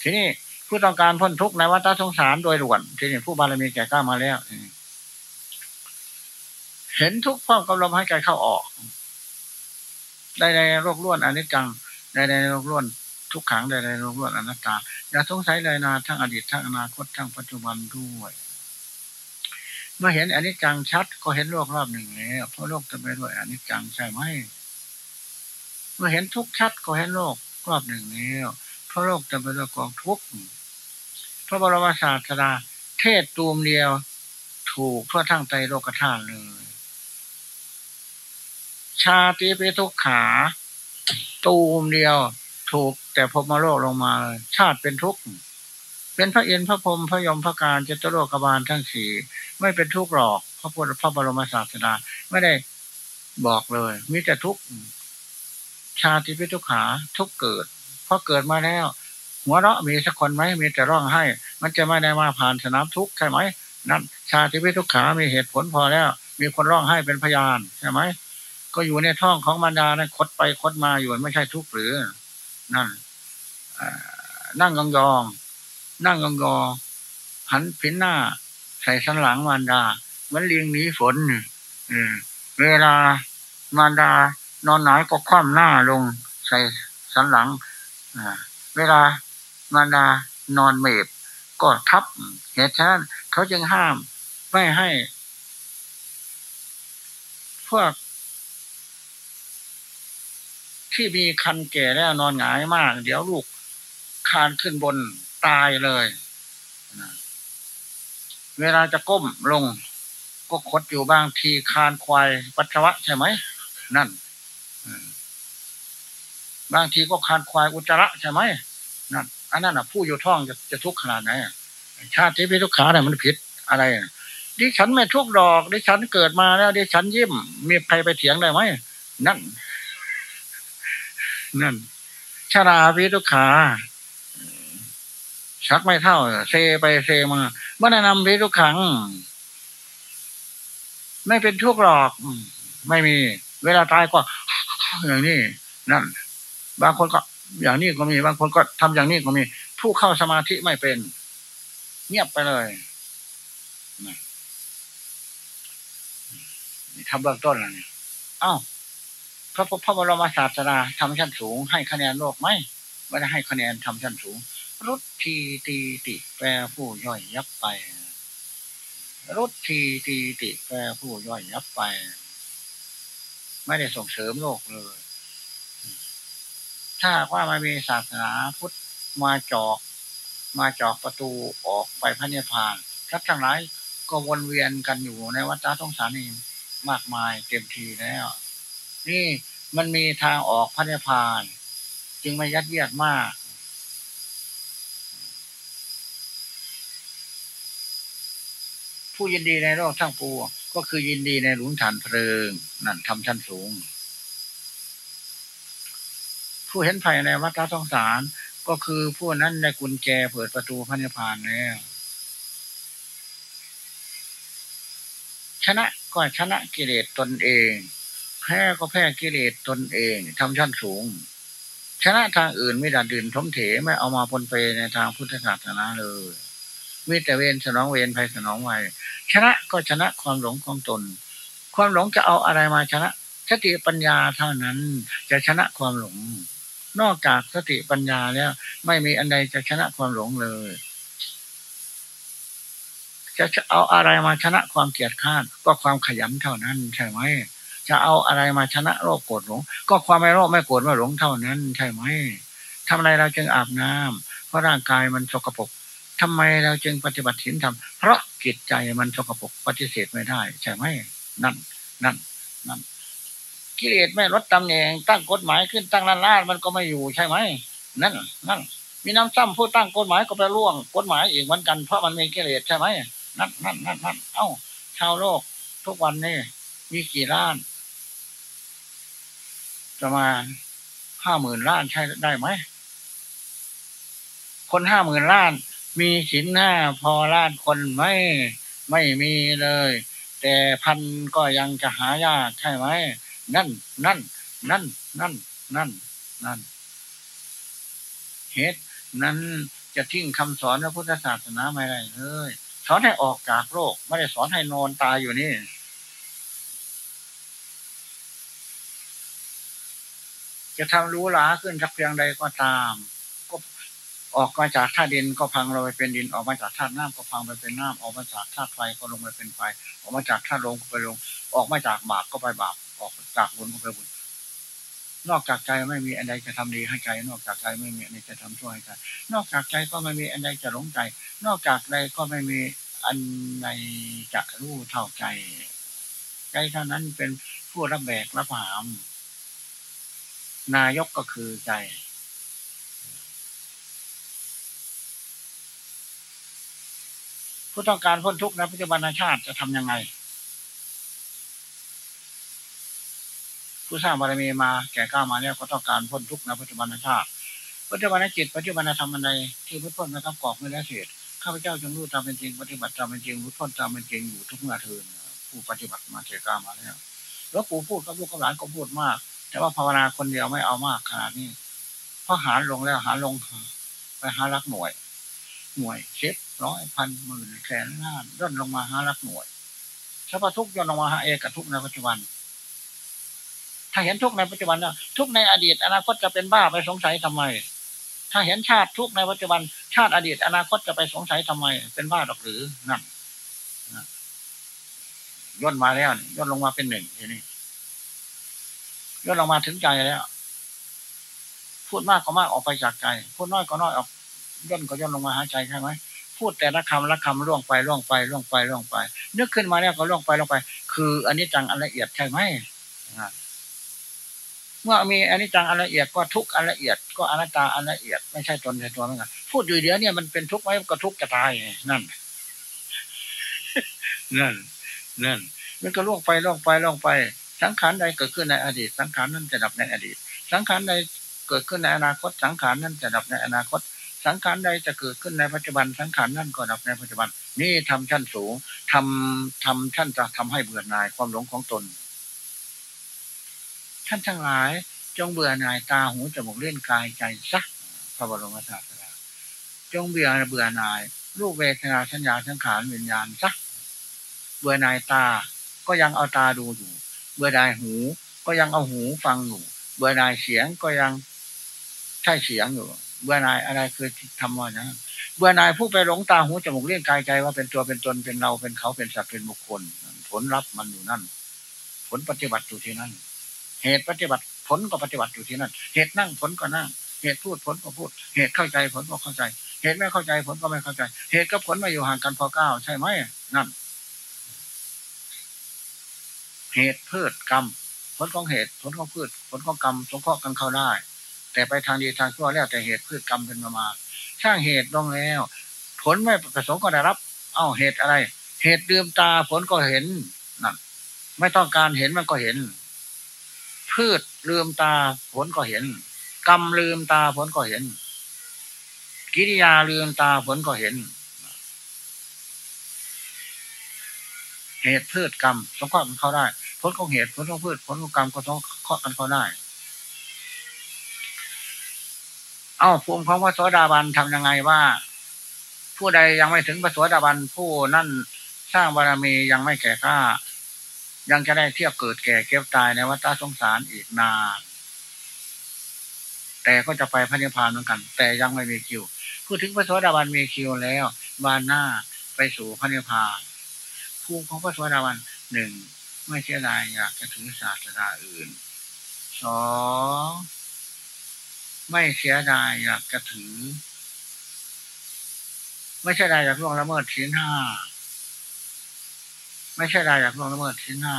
ทีนี้ผู้ต้องการพ้นทุกข์ในวัฏสงสารโดยด่วนทีนี้ผู้บารมีแก่กล้ามาแล้วเห็นทุกข์พร้อมกับลมหายใจเข้าออก ได้ในโรคล้วนอนิจจังได้ในโรคล้วน ทุกขังใดๆรวมอนัตตาอย่าสงสัยเลยนาทั้งอดีตทั้งอนาคตทั้งปัจจุบันด้วยเมื่อเห็นอนิจจังชัดก็เห็นโลกรอบหนึ่งแล้วเพราะโลกจะไปด้วยอนิจจังใช่ไหมเมื่อเห็นทุกชัดก็เห็นโลกรอบหนึ่งแล้วเพราะโลกจะไปด้วยกองทุกข์พระบรมศาสดาเทศตูมเดียว ถูกทั่วทั้งใจโลกธาตุเลย ชาติเปทุกขา ตูมเดียว ถูก แต่พรมโลกลงมาชาติเป็นทุกข์เป็นพระเอ็นพระพรมพระยมพระการเจตโลกบาลทั้งสี่ไม่เป็นทุกข์หรอก พระพุทธพระบรมศาสดาไม่ได้บอกเลยมีแต่ทุกข์ชาติพิทุกขาทุกเกิดพราะเกิดมาแล้ว หัวเราะมีสักคนไหมมีแต่ร้องไห้ มันจะไม่ได้มาผ่านสนามทุกข์ใช่ไหมนั่นชาติพิทุกขามีเหตุผลพอแล้ว มีคนร้องให้เป็นพยานใช่ไหมก็อยู่ในท้องของมารดานะคดไปคดมาอยู่ไม่ใช่ทุกข์หรือ นั่น นั่งยองยองนั่งยองยองหันผินหน้า ใส่สันหลังมารดาเหมือนเลียงหนีฝนเวลามารดานอนหนายก็คว่ำหน้าลง ใส่สันหลังเวลามารดานอนเมบก็ทับเหตุฉะนั้นเขาจึงห้าม ไม่ให้ พวก ที่มีคันแก่แล้วนอนหงายมาก เดี๋ยวลูก คานขึ้นบนตายเลย เวลาจะก้มลง ก็คดอยู่บางทีคานควายปัสสาวะใช่ไหม นั่น บางทีก็คานควายอุจจาระใช่ไหมนั่นอันนั้นอะ ผู้อยู่ท้องจะจะทุกข์ขนาดไหนชาติพิทุกขาเนี่ยมันผิดอะไรดิฉันไม่ทุกดอก ดิฉันเกิดมาแล้ว ดิฉันยิ้ม มีใครไปเถียงได้ไหมนั่น นั่นชาราพิทุกขา ชักไม่เท่า เซไปเซมาเมื่อนนำพิทุกขังไม่เป็นทุกหรอก ไม่มี เวลาตายก็อย่างนี้นั่น บางคนก็ อย่างนี้ก็มี บางคนก็ทำอย่างนี้ก็มี ผู้เข้าสมาธิไม่เป็น เงียบไปเลยนี่ทำเบื้องต้นแล้วนี่อ้าวพระพระบรมศาสดาทำชั้นสูง ให้คะแนนโลกไหมไม่ได้ให้คะแนนทำชั้นสูง รุดทีตีติแปรผู้ย่อยยับไป รุดทีตีติแปรผู้ย่อยยับไป ไม่ได้ส่งเสริมโลกเลย ถ้าว่ามันมีศาสนาพุทธมาจอก มาจอกประตูออกไปพระนิพพานทักทั้งหลายก็วนเวียนกันอยู่ในวัฏสงสารนี้มากมายเต็มทีแล้ว นี่มันมีทางออกพระนิพพาน จึงไม่ยัดเยียดมาก ผู้ยินดีในโลกทั้งปวงก็คือยินดีในหลุมฐานเพลิง นั่นทำชั้นสูง ผู้เห็นภัยในวัฏสงสารก็คือผู้นั้นได้กุญแจเปิดประตูพระนิพพานแล้วชนะก็ชนะกิเลสตนเอง แพ้ก็แพ้กิเลสตนเองทำชั้นสูง ชนะทางอื่นไม่ดันดินทมเถไม่เอามาปนเปในทางพุทธศาสนาเลย มีแต่เวรสนองเวรภัยสนองไวชนะก็ชนะความหลงของตน ความหลงจะเอาอะไรมาชนะ สติปัญญาเท่านั้นจะชนะความหลง นอกจากสติปัญญาแล้ว ไม่มีอันใดจะชนะความหลงเลย จะเอาอะไรมาชนะความเกียดข้านก็ความขยันเท่านั้นใช่ไหมจะเอาอะไรมาชนะโรคโกรธหลง ก็ความไม่โรคไม่โกรธไม่หลงเท่านั้น ใช่ไหมทำอะไมเราจึงอาบน้ำเพราะร่างกายมันสกปรก ทำไมเราจึงปฏิบัติศีลธรรมเพราะจิตใจมันสกปรกปฏิเสธไม่ได้ ใช่ไหมนั่น นั่น นั่นกิเลสไม่ลดตำแหน่งตั้งกฎหมายขึ้นตั้งล้านล้านมันก็ไม่อยู่ใช่ไหมนั่น นั่น มีน้ำซ้ำผู้ตั้งกฎหมายก็ไปล่วงกฎหมายอีกเหมือนกันเพราะมันมีกิเลสใช่ไหมนั่นนั่นนั่นนั่นเอ้าชาวโลกทุกวันนี้มีกี่ล้าน ประมาณห้าหมื่นล้านใช่ได้ไหม คนห้าหมื่นล้าน มีสินห้าพอล้านคนไหมไม่มีเลย แต่พันก็ยังจะหายากใช่ไหมนั่น นั่น นั่น นั่น นั่น นั่นเหตุนั้นจะทิ้งคำสอนพระพุทธศาสนาไม่ได้เลยสอนให้ออกจากโลกไม่ได้สอนให้นอนตายอยู่นี่จะทำรู้หลาขึ้นสักเพียงใดก็ตาม ออกมาจากธาตุดินก็พังเราไปเป็นดิน ออกมาจากธาตุน้ำก็พังไปเป็นน้ำออกมาจากธาตุไฟก็ลงไปเป็นไฟ ออกมาจากธาตุลมก็ไปลงออกมาจากบาปก็ไปบาปออกจากบุญก็ไปบุญนอกจากใจไม่มีอันใดจะทำดีให้ใจ นอกจากใจไม่มีอันใดจะทำชั่วให้ใจ นอกจากใจก็ไม่มีอันใดจะหลงใจ นอกจากใดก็ไม่มีอันใดจะรู้เท่าใจ ใจเท่านั้นเป็นผู้รับแบกรับหาม นายกก็คือใจ ผู้ต้องการพ้นทุกข์ในปัจจุบันชาติจะทำยังไง ผู้สร้างบารมีมาแก่ก้ามาแล้วก็ต้องการพ้นทุกข์ในปัจจุบันชาติปัจจุบันจิตปัจจุบันธรรมอันใดที่พ้นพ้นนะครับกอกไม่ได้เศษข้าพเจ้าจงรู้ตามเป็นจริงปฏิบัติตามเป็นจริงรู้พ้นตามเป็นจริงอยู่ทุกเมื่อเทินผู้ปฏิบัติมาเทกามาแล้วแล้วปู่พูดกับลูกกับหลานก็พูดมาก แต่ว่าภาวนาคนเดียวไม่เอามากขนาดนี้เพราะหารลงแล้วหารลงไปหารักหน่วย หน่วยเช็ด ร้อยพันหมื่นแสนล้านย่นลงมาหารักหน่วยสัพทุกย่นลงมาหาเอกทุกในปัจจุบัน ถ้าเห็นทุกในปัจจุบันแล้วทุกในอดีต อนาคตจะเป็นบ้าไปสงสัยทำไม ถ้าเห็นชาติทุกในปัจจุบัน ชาติอดีต อนาคตจะไปสงสัยทำไม เป็นบ้าหรอกหรือนั่นย่นมาแล้วย่นลงมาเป็นหนึ่งทีนี้ย่นลงมาถึงใจแล้ว พูดมากก็มากออกไปจากใจ พูดน้อยก็น้อยออกย่นก็ย่นลงมาหาใจใช่ไหม พูดแต่ละคำละคำล่วงไปล่วงไปล่วงไปล่วงไป นึกขึ้นมาแล้วก็ล่วงไปล่วงไป คืออันนี้จังอันละเอียดใช่ไหมเมื่อมีอันนี้จังอันละเอียดก็ทุกอันละเอียด ก็อนัตตาอันละเอียดไม่ใช่ตนใช่ตัวเหมือนกันพูดอยู่เดียวเนี่ยมันเป็นทุกข์ไหมก็ทุกข์จะตายนั่น นั่น นั่น มันก็ล่วงไปล่วงไปล่วงไป สังขารใดเกิดขึ้นในอดีต สังขารนั้นจะดับในอดีต สังขารใดเกิดขึ้นในอนาคต สังขารนั้นจะดับในอนาคต สังขารใดจะเกิดขึ้นในปัจจุบันสังขารนั้นก็ดับในปัจจุบัน นี่ทำชั้นสูงทำทำชั้นจะทำให้เบื่อหน่ายความหลงของตน ท่านทั้งหลายจงเบื่อหน่ายตาหูจมูกเล่นกายใจซักพระบรมศาสดาจงเบื่อเบื่อหน่าย รูปเวทนาสัญญาสังขารวิญญาณซักเบื่อหน่ายตาก็ยังเอาตาดูอยู่ เบื่อหน่ายหูก็ยังเอาหูฟังอยู่ เบื่อหน่ายเสียงก็ยังใช่เสียงอยู่ เบื่อหน่ายอะไรคือทำว่านะเบื่อหน่ายผู้ไปหลงตาหูจมูกเลี้ยงกายใจว่าเป็นตัวเป็นตนเป็นเราเป็นเขาเป็นสัตว์เป็นบุคคล ผลลัพธ์มันอยู่นั่น ผลปฏิบัติอยู่ที่นั่น เหตุปฏิบัติผลก็ปฏิบัติอยู่ที่นั่น เหตุนั่งผลก็นั่ง เหตุพูดผลก็พูด เหตุเข้าใจผลก็เข้าใจ เหตุไม่เข้าใจผลก็ไม่เข้าใจ เหตุกับผลมาอยู่ห่างกันพอเก้าใช่ไหมนั่น เหตุพืชกรรม ผลของเหตุ ผลของพืช ผลของกรรมสงเคราะห์กันเข้าได้ แต่ไปทางดีทางชั่วแล้วแต่เหตุพืชกรรมเป็นมามาช่างเหตุลงแล้ว ผลไม่ประสงค์ก็ได้รับ เอ้าเหตุอะไร เหตุลืมตาผลก็เห็นนั่นไม่ต้องการเห็นมันก็เห็น พืชลืมตาผลก็เห็น กรรมลืมตาผลก็เห็น กิริยาลืมตาผลก็เห็น เหตุพืชกรรมสงเคราะห์กันเข้าได้ ผลของเหตุผลของพืชผลของกรรมก็สงเคราะห์กันเข้าได้ เอาภูมิของพระโสดาบันทำยังไงว่า ผู้ใดยังไม่ถึงพระโสดาบันผู้นั่นสร้างบารมียังไม่แก่กล้า ยังจะได้เที่ยวเกิดแก่เก็บตายในวัฏสงสารอีกนานแต่ก็จะไปพระนิพพานเหมือนกัน แต่ยังไม่มีคิว พูดถึงพระโสดาบันมีคิวแล้วบานหน้าไปสู่พระนิพพานภูมิของพระโสดาบันหนึ่งไม่เสียดายอยากจะถือศาสนาอื่นสอง ไม่เสียดายอยากจะถือ ไม่ใช่ดายอยากล่วงละเมิดชิ้นห้าไม่ใช่ดายอยากล่วงละเมิดชิ้นห้า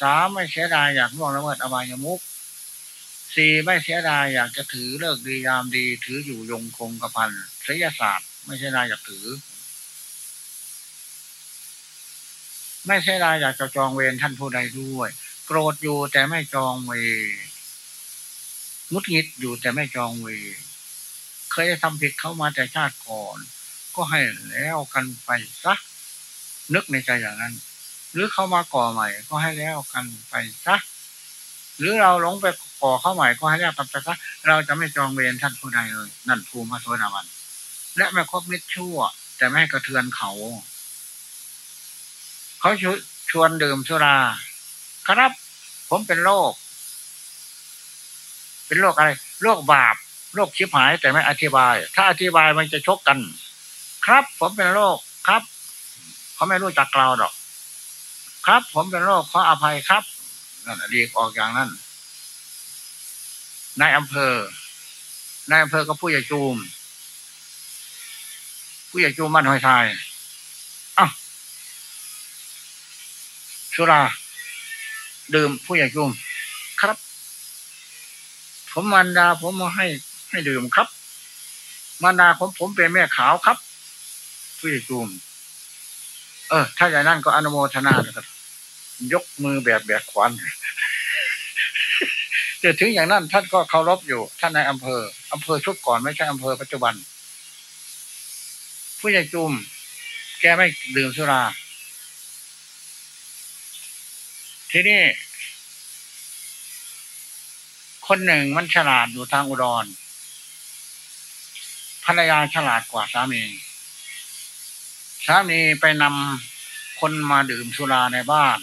สามไม่เสียดายอยากล่วงละเมิดอบายมุกสี่ไม่เสียดายอยากจะถือเลิกดียามดี ถืออยู่ยงคงกระพันศิยศาสตร์ ไม่ใช่ดายอยากถือ ไม่ใช่ดายอยากจะจองเวรท่านผู้ใดด้วย โกรธอยู่แต่ไม่จองเวร งุดงิดอยู่แต่ไม่จองเวรเคยทำผิดเข้ามาแต่ชาติก่อน ก็ให้แล้วกันไปซะนึกในใจอย่างนั้น หรือเข้ามาก่อใหม่ ก็ให้แล้วกันไปซะหรือเราหลงไปก่อเข้าใหม่ก็ให้แล้วกันไปซะเราจะไม่จองเวรท่านผู้ใดเลย นั่นภูมิพระโสดาบันและไม่ครบมิตรชั่ว แต่ไม่กระเทือนเขา เขาชวนดื่มสุรา ครับ ผมเป็นโรค เป็นโรคอะไร โรคบาป โรคชิบหายแต่ไม่อธิบาย ถ้าอธิบายมันจะชกกัน ครับ ผมเป็นโรคครับ เขาไม่รู้จักเราหรอก ครับ ผมเป็นโรคขออภัยครับนั่นเรียกออกอย่างนั้นนายอำเภอนายอำเภอก็ผู้ใหญ่จูม ผู้ใหญ่จูมมันหอยทายอะสุรา ดื่มผู้ใหญ่จูม ผมมันดาผมมาให้ให้ดื่มครับมันดาผมผมเป็นแม่ขาวครับผู้ใหญ่จูมเออ ถ้าอย่างนั้นก็อนุโมทนาครับยกมือแบบแบบขวัญแต่ถึงอย่างนั้นท่านก็เคารพอยู่ ท่านในอำเภออำเภอชุดก่อนไม่ใช่อำเภอปัจจุบันผผู้ใหญ่จุมแกไม่ดื่มสุรา ทีนี้ คนหนึ่งมันฉลาดอยู่ทางอุดร ภรรยาฉลาดกว่าสามี สามีไปนำคนมาดื่มสุราในบ้าน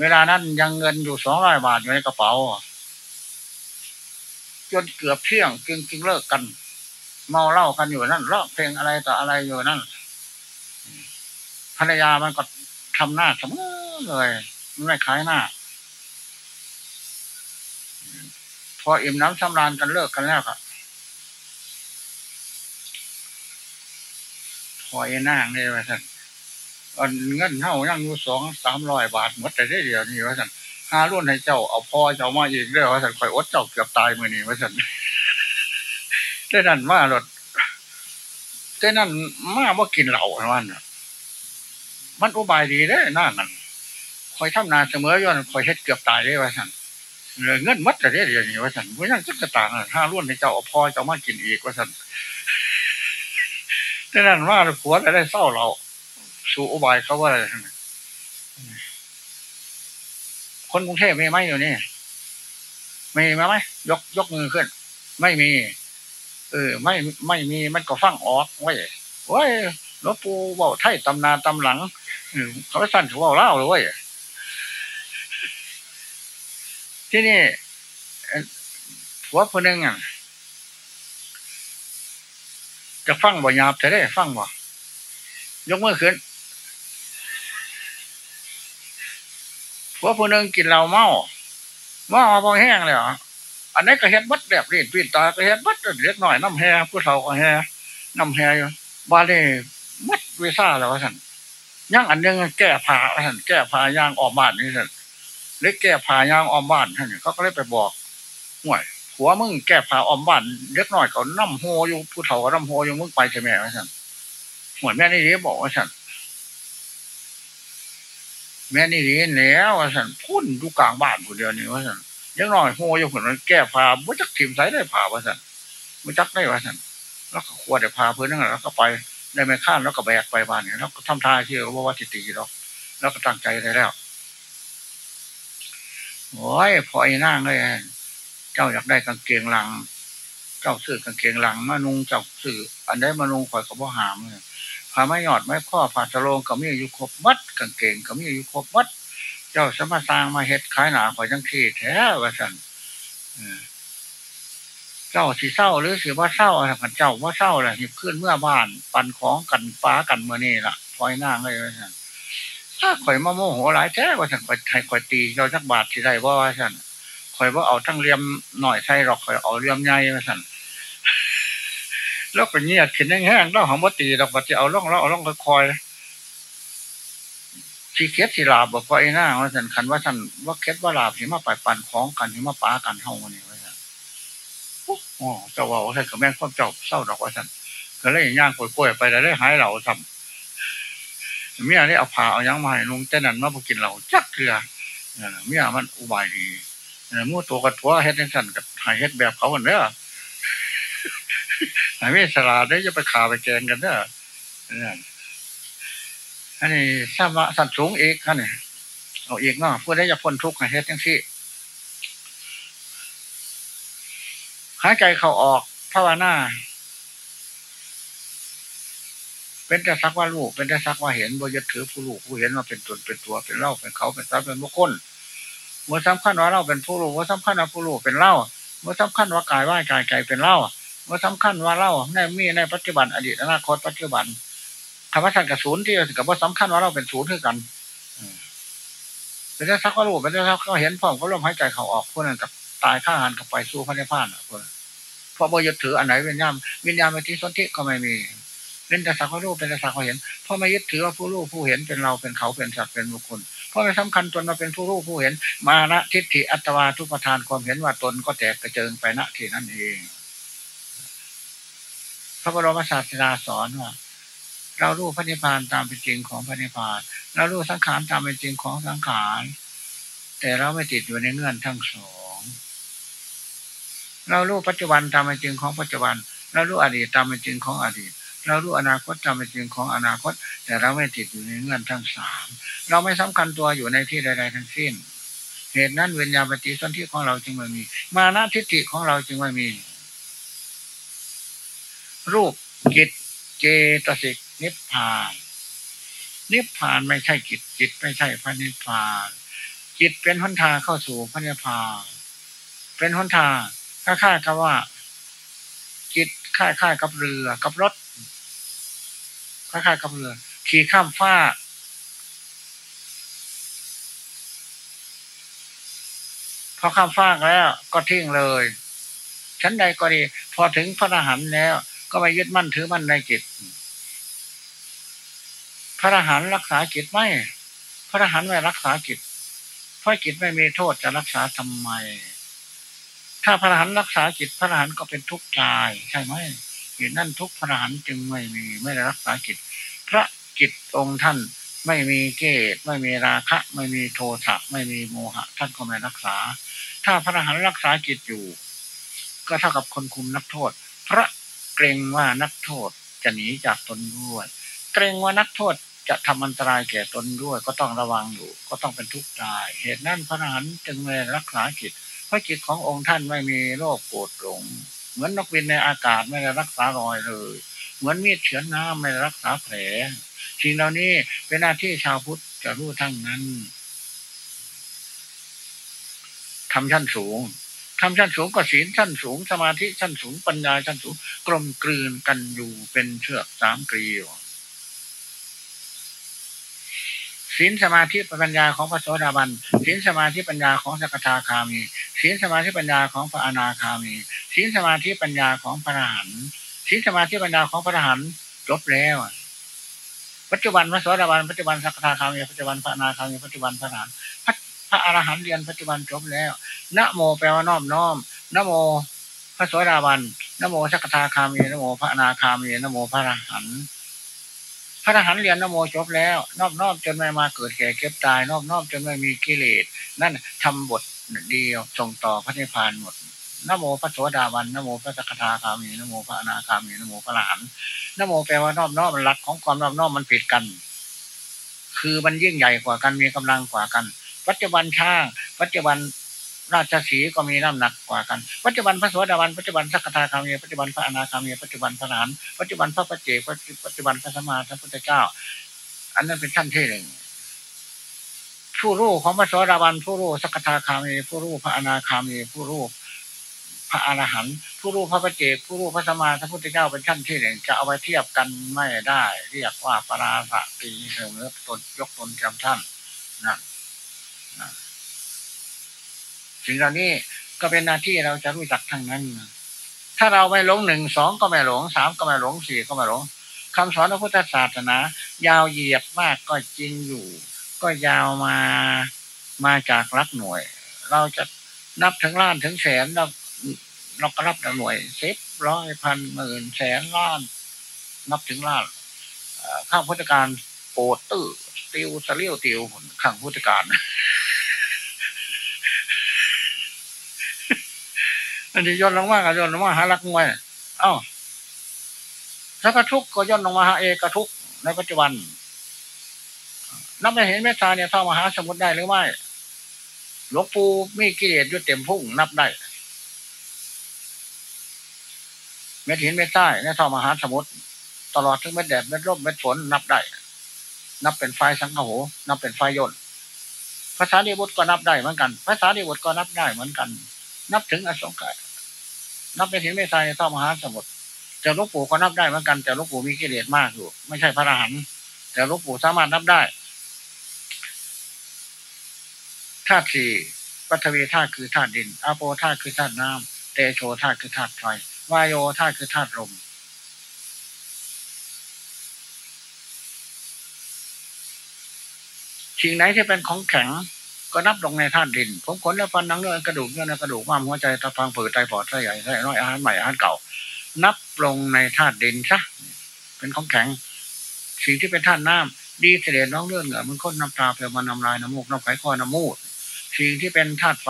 เวลานั้นยังเงินอยู่สองร้อยบาทอยู่ในกระเป๋า จนเกือบเที่ยงจึงจึงเลิกกัน เมาเหล้ากันอยู่นั่นร้องเพลงอะไรต่ออะไรอยู่นั่น ภรรยามันก็ทำหน้าเสมอเลย ไม่ขายหน้า พออิ่มน้ำสำราญกันเลิกกันแล้วครับพอเอ็นางนี่ว่าสันเงินเท่ายังอยู่สองสามร้อยบาทหมดแต่ได้เดียวนี่ว่าสันหารุ่นให้เจ้าเอาพ่อเจ้ามาอีกเรื่อว่าสันคอยอดเจ้าเกือบตายมือนี่ว่าสันได้นั่นมาหลดได้นั่นมาว่ากินเหล้าวันมันอุบายดีได้น่านั่นคอยทำนาเสมอย้อนคอยเฮ็ดเกือบตายได้ว่าสัน เงินมัดแต่ได้เดียวนี่ว่าสันเพรายังจะต่างห้ารุ่นให้เจ้าอพ่อเจ้ามากินอีกว่าสันได้นั่นว่าผัวได้เศร้าเรา สู่อุบายเขาว่าอะไรคนกรุงเทพมีไหมอยู่นี่มีไหมไหมยกยกมือขึ้น ไม่มี เออ ไม่ไม่มีมันก็ฟังออกไว้ไว้หลวงปู่บอกไทยตำนาตำหลังเขาสั่นเขาบอกเล่าเลยเว้ย ที่นี่ผัวคนหนึ่งอะจะฟังบ่หยาบจะได้ฟังบ่ยกมือขึ้นผัวคนหนึ่งกินเหล้าเมาเมาพอแห้งเลยอะอันนี้ก็เฮ็ดบัดแบบนี้ปีนตาก็เฮ็ดบัดเล็กหน่อยน้ำแห่ผู้เฒ่าก็แห่น้ำแห่อยู่บ้านนี่มัดเวซ่าแล้วว่าสันย่างอันนึงแก้ผ้าว่าสันแก้ผ้าย่างออกบ้านนี่สัน เล็กแก้ผ้ายางออกบ้านท่านเขาก็เลยไปบอกห่วยหัวมึงแก้ผ้าออกบ้านเล็กน้อยเขาน้ำโฮอยู่ผู้เฒ่าก็น้ำโฮอยู่มึงไปใช่ไหมว่าสันห่วยแม่นี่ดียบอกว่าสันแม่นี่ดีแล้วว่าสันพุ่นดูกลางบ้านผู้เดียวนี่ว่าสันยังน้อยโฮอยู่ผลมันแก้ผ้าไม่จักถิ่มใส่ได้ผ้าว่าสันไม่จักได้ว่าสันแล้วก็ควรได้พาเพื่อนนั่นแล้วก็ไปได้ไม่ข้านแล้วก็แบกไปบ้านเนี่ยแล้วก็ทำทายที่ว่าว่าติตีหรอกแล้วก็ตั้งใจได้แล้ว โอ้ยพอไอ้นั่งเลยเจ้าอยากได้กางเกงลัง เจ้าซื้อกางเกงลังมานุงเจ้าซื้ออันได้มานุงข่อยกับพ่อหามเลยพาไม่หยอดไม่พ่อผ่าสโลงก็มีอยู่ครบวัดกางเกงก็มีอยู่ครบวัด เจ้าสมาสร้างมาเฮ็ดขายหนาข่อยจังที่แท้ว่าสันเจ้าสีเศร้าหรือสีว่าเศร้าอะไรกันเจ้าว่าเศร้าอะไรหยิบขึ้นเมื่อบ้าน ปั่นของกันฟ้ากันเมื่อนี่ล่ะพลอยนั่งเลยว่าสัน ถ้าข่อยมาโมโหหลายแท้ว่าสันข่อยไทยข่อยตีเราจักบาทที่ได้ว่าสันข่อยว่าเอาทั้งเลียมหน่อยใช่หรอกข่อยเอาเลียมใหญ่ว่าสันแล้วก็เงียบขึ้นแห้งๆแล้วหอมว่าตีเราก็จะเอาล่องเราเอาล่องคอยสีเคสสีลาบบอกว่าไอ้หน้าว่าสันคันว่าสันว่าเคสว่าลาบเห็นมาไปปั่นของกันเห็นมาป้ากันเท่านี้อ๋อเจ้าว่าใช่กับแม่ความเจ้าเศร้าดอกว่าสันก็เลยย่างกล้วยไปแต่ได้หายเหล่าทำ เมียนี่เอาผ่าเอายังมาให้ลุงแต่นั้นมาพกินเหล่าจักเกลือเมียมันอุบายดีมั่ตัวกับทัวเฮ็ดในสันกับหายเฮ็ดแบบเขาเหมือนเด้อหายไม่สลาดได้จะไปขาไปแกงกันเด้ออันนี้สร้าสันสูงเอกอันนี้เอาเอกเนาะเพื่อได้จะพ้นทุกข์ให้เฮ็ดทั้งที่หายใจเข้าออกภาวนา เป็นแต่สักว่าลูกเป็นแต่สักว่าเห็นบ่ยึดถือผู้ลูกผู้เห็นว่าเป็นตนเป็นตัวเป็นเล่าเป็นเขาเป็นทรัพย์เป็นบุคคลเมื่อสำคัญว่าเราเป็นผู้ลูกว่าสำคัญว่าผู้ลูกเป็นเล่าเมื่อสำคัญว่ากายว่ากายกายเป็นเล่าเมื่อสำคัญว่าเล่าในมีในปัจจุบันอดีตอนาคตปัจจุบันคำว่าสังกศูนย์ที่กับว่าสำคัญว่าเราเป็นศูนย์คือกันเป็นแต่สักว่าลูกเป็นแต่สักก็เห็นพร้อมก็ลมหายใจเขาออกพวกนั้นกับตายข้าหันกับไปสู้พระนิพพานอะเพื่อเพราะบ่ยึดถืออันไหนวิญญาณวิญญาณเป็นที่สนธิก็ไม่มี เป็นแต่สักว่ารู้เป็นแต่สักว่าเห็นเพราะไม่ยึดถือว่าผู้รู้ผู้เห็นเป็นเราเป็นเขาเป็นสัตว์เป็นบุคคลเพราะไม่สำคัญตนมาเป็นผู้รู้ผู้เห็น มานะทิฏฐิอัตวาทุปทานความเห็นว่าตนก็แตกกระเจิงไปณที่นั่นเอง พระบรมศาสดาสอนว่าเรารู้พระนิพพานตามเป็นจริงของพระนิพพานเรารู้สังขารตามเป็นจริงของสังขารแต่เราไม่ติดอยู่ในเงื่อนทั้งสองเรารู้ปัจจุบันตามเป็นจริงของปัจจุบัน เรารู้อดีตตามเป็นจริงของอดีต เรารู้อนาคตจำเป็นจริงของอนาคต แต่เราไม่ติดอยู่ในเงื่อนทั้งสามเราไม่สำคัญตัวอยู่ในที่ใด ๆ ทั้งสิ้น เหตุนั้นเวญญาปฏิสนธิของเราจึงไม่มี มานาทิฏฐิของเราจึงไม่มี รูปจิตเจตสิกนิพพานนิพพานไม่ใช่จิตจิตไม่ใช่พระนิพพาน จิตเป็นหนทางเข้าสู่พระนิพพาน เป็นหนทางค่าๆกับว่า จิตค่ายๆกับเรือกับรถ ค่ายๆกับเรือ ขี่ข้ามฟ้าพอข้ามฟากแล้วก็ทิ้งเลยชั้นใดก็ดี พอถึงพระอรหันต์แล้ว ก็ไม่ยึดมั่นถือมั่นในจิต พระอรหันต์รักษาจิตไม่พระอรหันต์ไม่รักษาจิตเพราะจิตไม่มีโทษจะรักษาทำไม ถ้าพระอรหันต์รักษาจิต พระอรหันต์ก็เป็นทุกข์ใจใช่ไหม เหตุนั่นทุกพระหันจึงไม่มีไม่ได้รักษาจิตพระจิตองค์ท่านไม่มีเกศไม่มีราคะ ไม่มีโทสะไม่มีโมหะ ท่านก็ไม่รักษา ถ้าพระอรหันต์รักษาจิตอยู่ ก็เท่ากับคนคุมนักโทษ พระเกรงว่านักโทษจะหนีจากตนด้วย เกรงว่านักโทษจะทำอันตรายแก่ตนด้วย ก็ต้องระวังอยู่ ก็ต้องเป็นทุกข์ตายเหตุนั้นพระอรหันต์จึงไม่รักษาจิตเพราะจิตขององค์ท่านไม่มีโรคโกรธหลง เหมือนนกบินในอากาศไม่ได้รักษารอยเลย เหมือนมีดเฉือนน้ำไม่ได้รักษาแผลสิ่งเหล่านี้เป็นหน้าที่ชาวพุทธจะรู้ทั้งนั้นทำชั้นสูงทำชั้นสูงก็ศีลชั้นสูง สมาธิชั้นสูงปัญญาชั้นสูง กลมกลืนกันอยู่เป็นเชือกสามเกลียว ศีลสมาธิปัญญาของพระโสดาบันศีลสมาธิปัญญาของสกทาคามีศีลสมาธิปัญญาของพระอนาคามีศีลสมาธิปัญญาของพระอรหันต์ศีลสมาธิปัญญาของพระอรหันต์จบแล้ว ปัจจุบันพระโสดาบันปัจจุบันสักทาคามีปัจจุบันพระอนาคามีปัจจุบันพระนานพระอรหันต์เรียนปัจจุบันจบแล้วนะโมแปลว่าน้อมน้อมนะโมพระโสดาบันนะโมสักทาคามีนะโมพระอนาคามีนะโมพระอรหันต์ พระอรหันต์เรียนนโมจบแล้ว นอบนอบจนไม่มาเกิดแก่เก็บตาย นอบนอบจนไม่มีกิเลสนั่นทำบทเดียวส่งต่อพระนิพพานหมดนโมพระโสดาบันนโมพระสกทาคามีนโมพระอนาคามีนโมพระอรหันนโมแปลว่านอบน้อมหลักของความนอบนอมมันผิดกัน คือมันยิ่งใหญ่กว่ากันมีกำลังกว่ากัน ปัจจุบันช่าง ปัจจุบัน ราชสีก็มีน้ำหนักกว่ากัน ปัจจุบันพระสวัสดิวันปัจจุบันสักทาคามีปัจจุบันพระอนาคามีปัจจุบันพระนานปัจจุบันพระปัจเจกปัจจุบันพระสมมาสัมพุทธเจ้า อันนั้นเป็นชั้นที่หนึ่งผู้รู้ของพระสวัสดิวันผู้รู้สักทาคามีผู้รู้พระอนาคามีผู้รู้พระอรหันต์ผู้รู้พระปเจกผู้รู้พระสมมาพระพุทธเจ้าเป็นชั้นที่หนึ่งจะเอาไปเทียบกันไม่ได้ เรียกว่าปราสตีเสมอตนยกตนจำท่านนะนะ สิ่งเหล่านี้ก็เป็นหน้าที่เราจะรู้จักทั้งนั้น ถ้าเราไม่หลงหนึ่งสองก็ไม่หลงสามก็ไม่หลงสี่ก็ไม่หลงคำสอนพระพุทธศาสนา ยาวเหยียดมากก็จริงอยู่ ก็ยาวมามาจากรักหน่วย เราจะนับถึงล้านถึงแสนเราเราก็รับหน่วยสิบร้อยพันหมื่นแสนล้าน นับถึงล้านข้างพุทธการโปรดตื้อติวสเลียวติวข้างพุทธการ อันนี้ย่นลงมาก็ย่นลงมาหาลักมวยเอ้าถ้ากระทุกก็ย่นลงมาหาเอกทุกในปัจจุบันนับไปเห็นเมตตาเนี่ยเท่ามหาสมุทรได้หรือไม่หลวงปู่มีกิเลสอยู่เต็มพุ่งนับได้เม็ดหินเม็ดใต้เนี่ยเท่ามหาสมุทรตลอดถึงเม็ดแดดเม็ดร่มเม็ดฝนนับได้ นับเป็นไฟสังฆโหนับเป็นไฟยนต์ภาษาดีบุตรก็นับได้เหมือนกัน ภาษาดีบุตรก็นับได้เหมือนกัน นับถึงอสงไขยนับไปถึงไม่ทรายเท่ามหาสมุทรแต่ลูกปู่ก็นับได้เหมือนกัน แต่ลูกปู่มีกิเลสมากอยู่ ไม่ใช่พระอรหันต์แต่ลูกปู่สามารถนับได้ธาตุสี่ปัทวีธาตุคือธาตุดินอาโปธาตุคือธาตุน้ำเตโชธาตุคือธาตุไฟวายโยธาตุคือธาตุลมสิ่งไหนที่เป็นของแข็ง ก็นับลงในธาตุดิน ผมขนและฟันนังเนื้อกระดูกเนื้อกระดูกม้ามหัวใจตาฟังผืดไตปอดไตใหญ่ไตน้อยอาหารใหม่อาหารเก่า นับลงในธาตุดินซะเป็นของแข็ง สิ่งที่เป็นธาตุน้ำดีเสด็จน้องเลือดเหงื่อมันค้นน้ำตาเปลือมันน้ำลายน้ำมูกน้ำไข่คอน้ำมูดสิ่งที่เป็นธาตุไฟ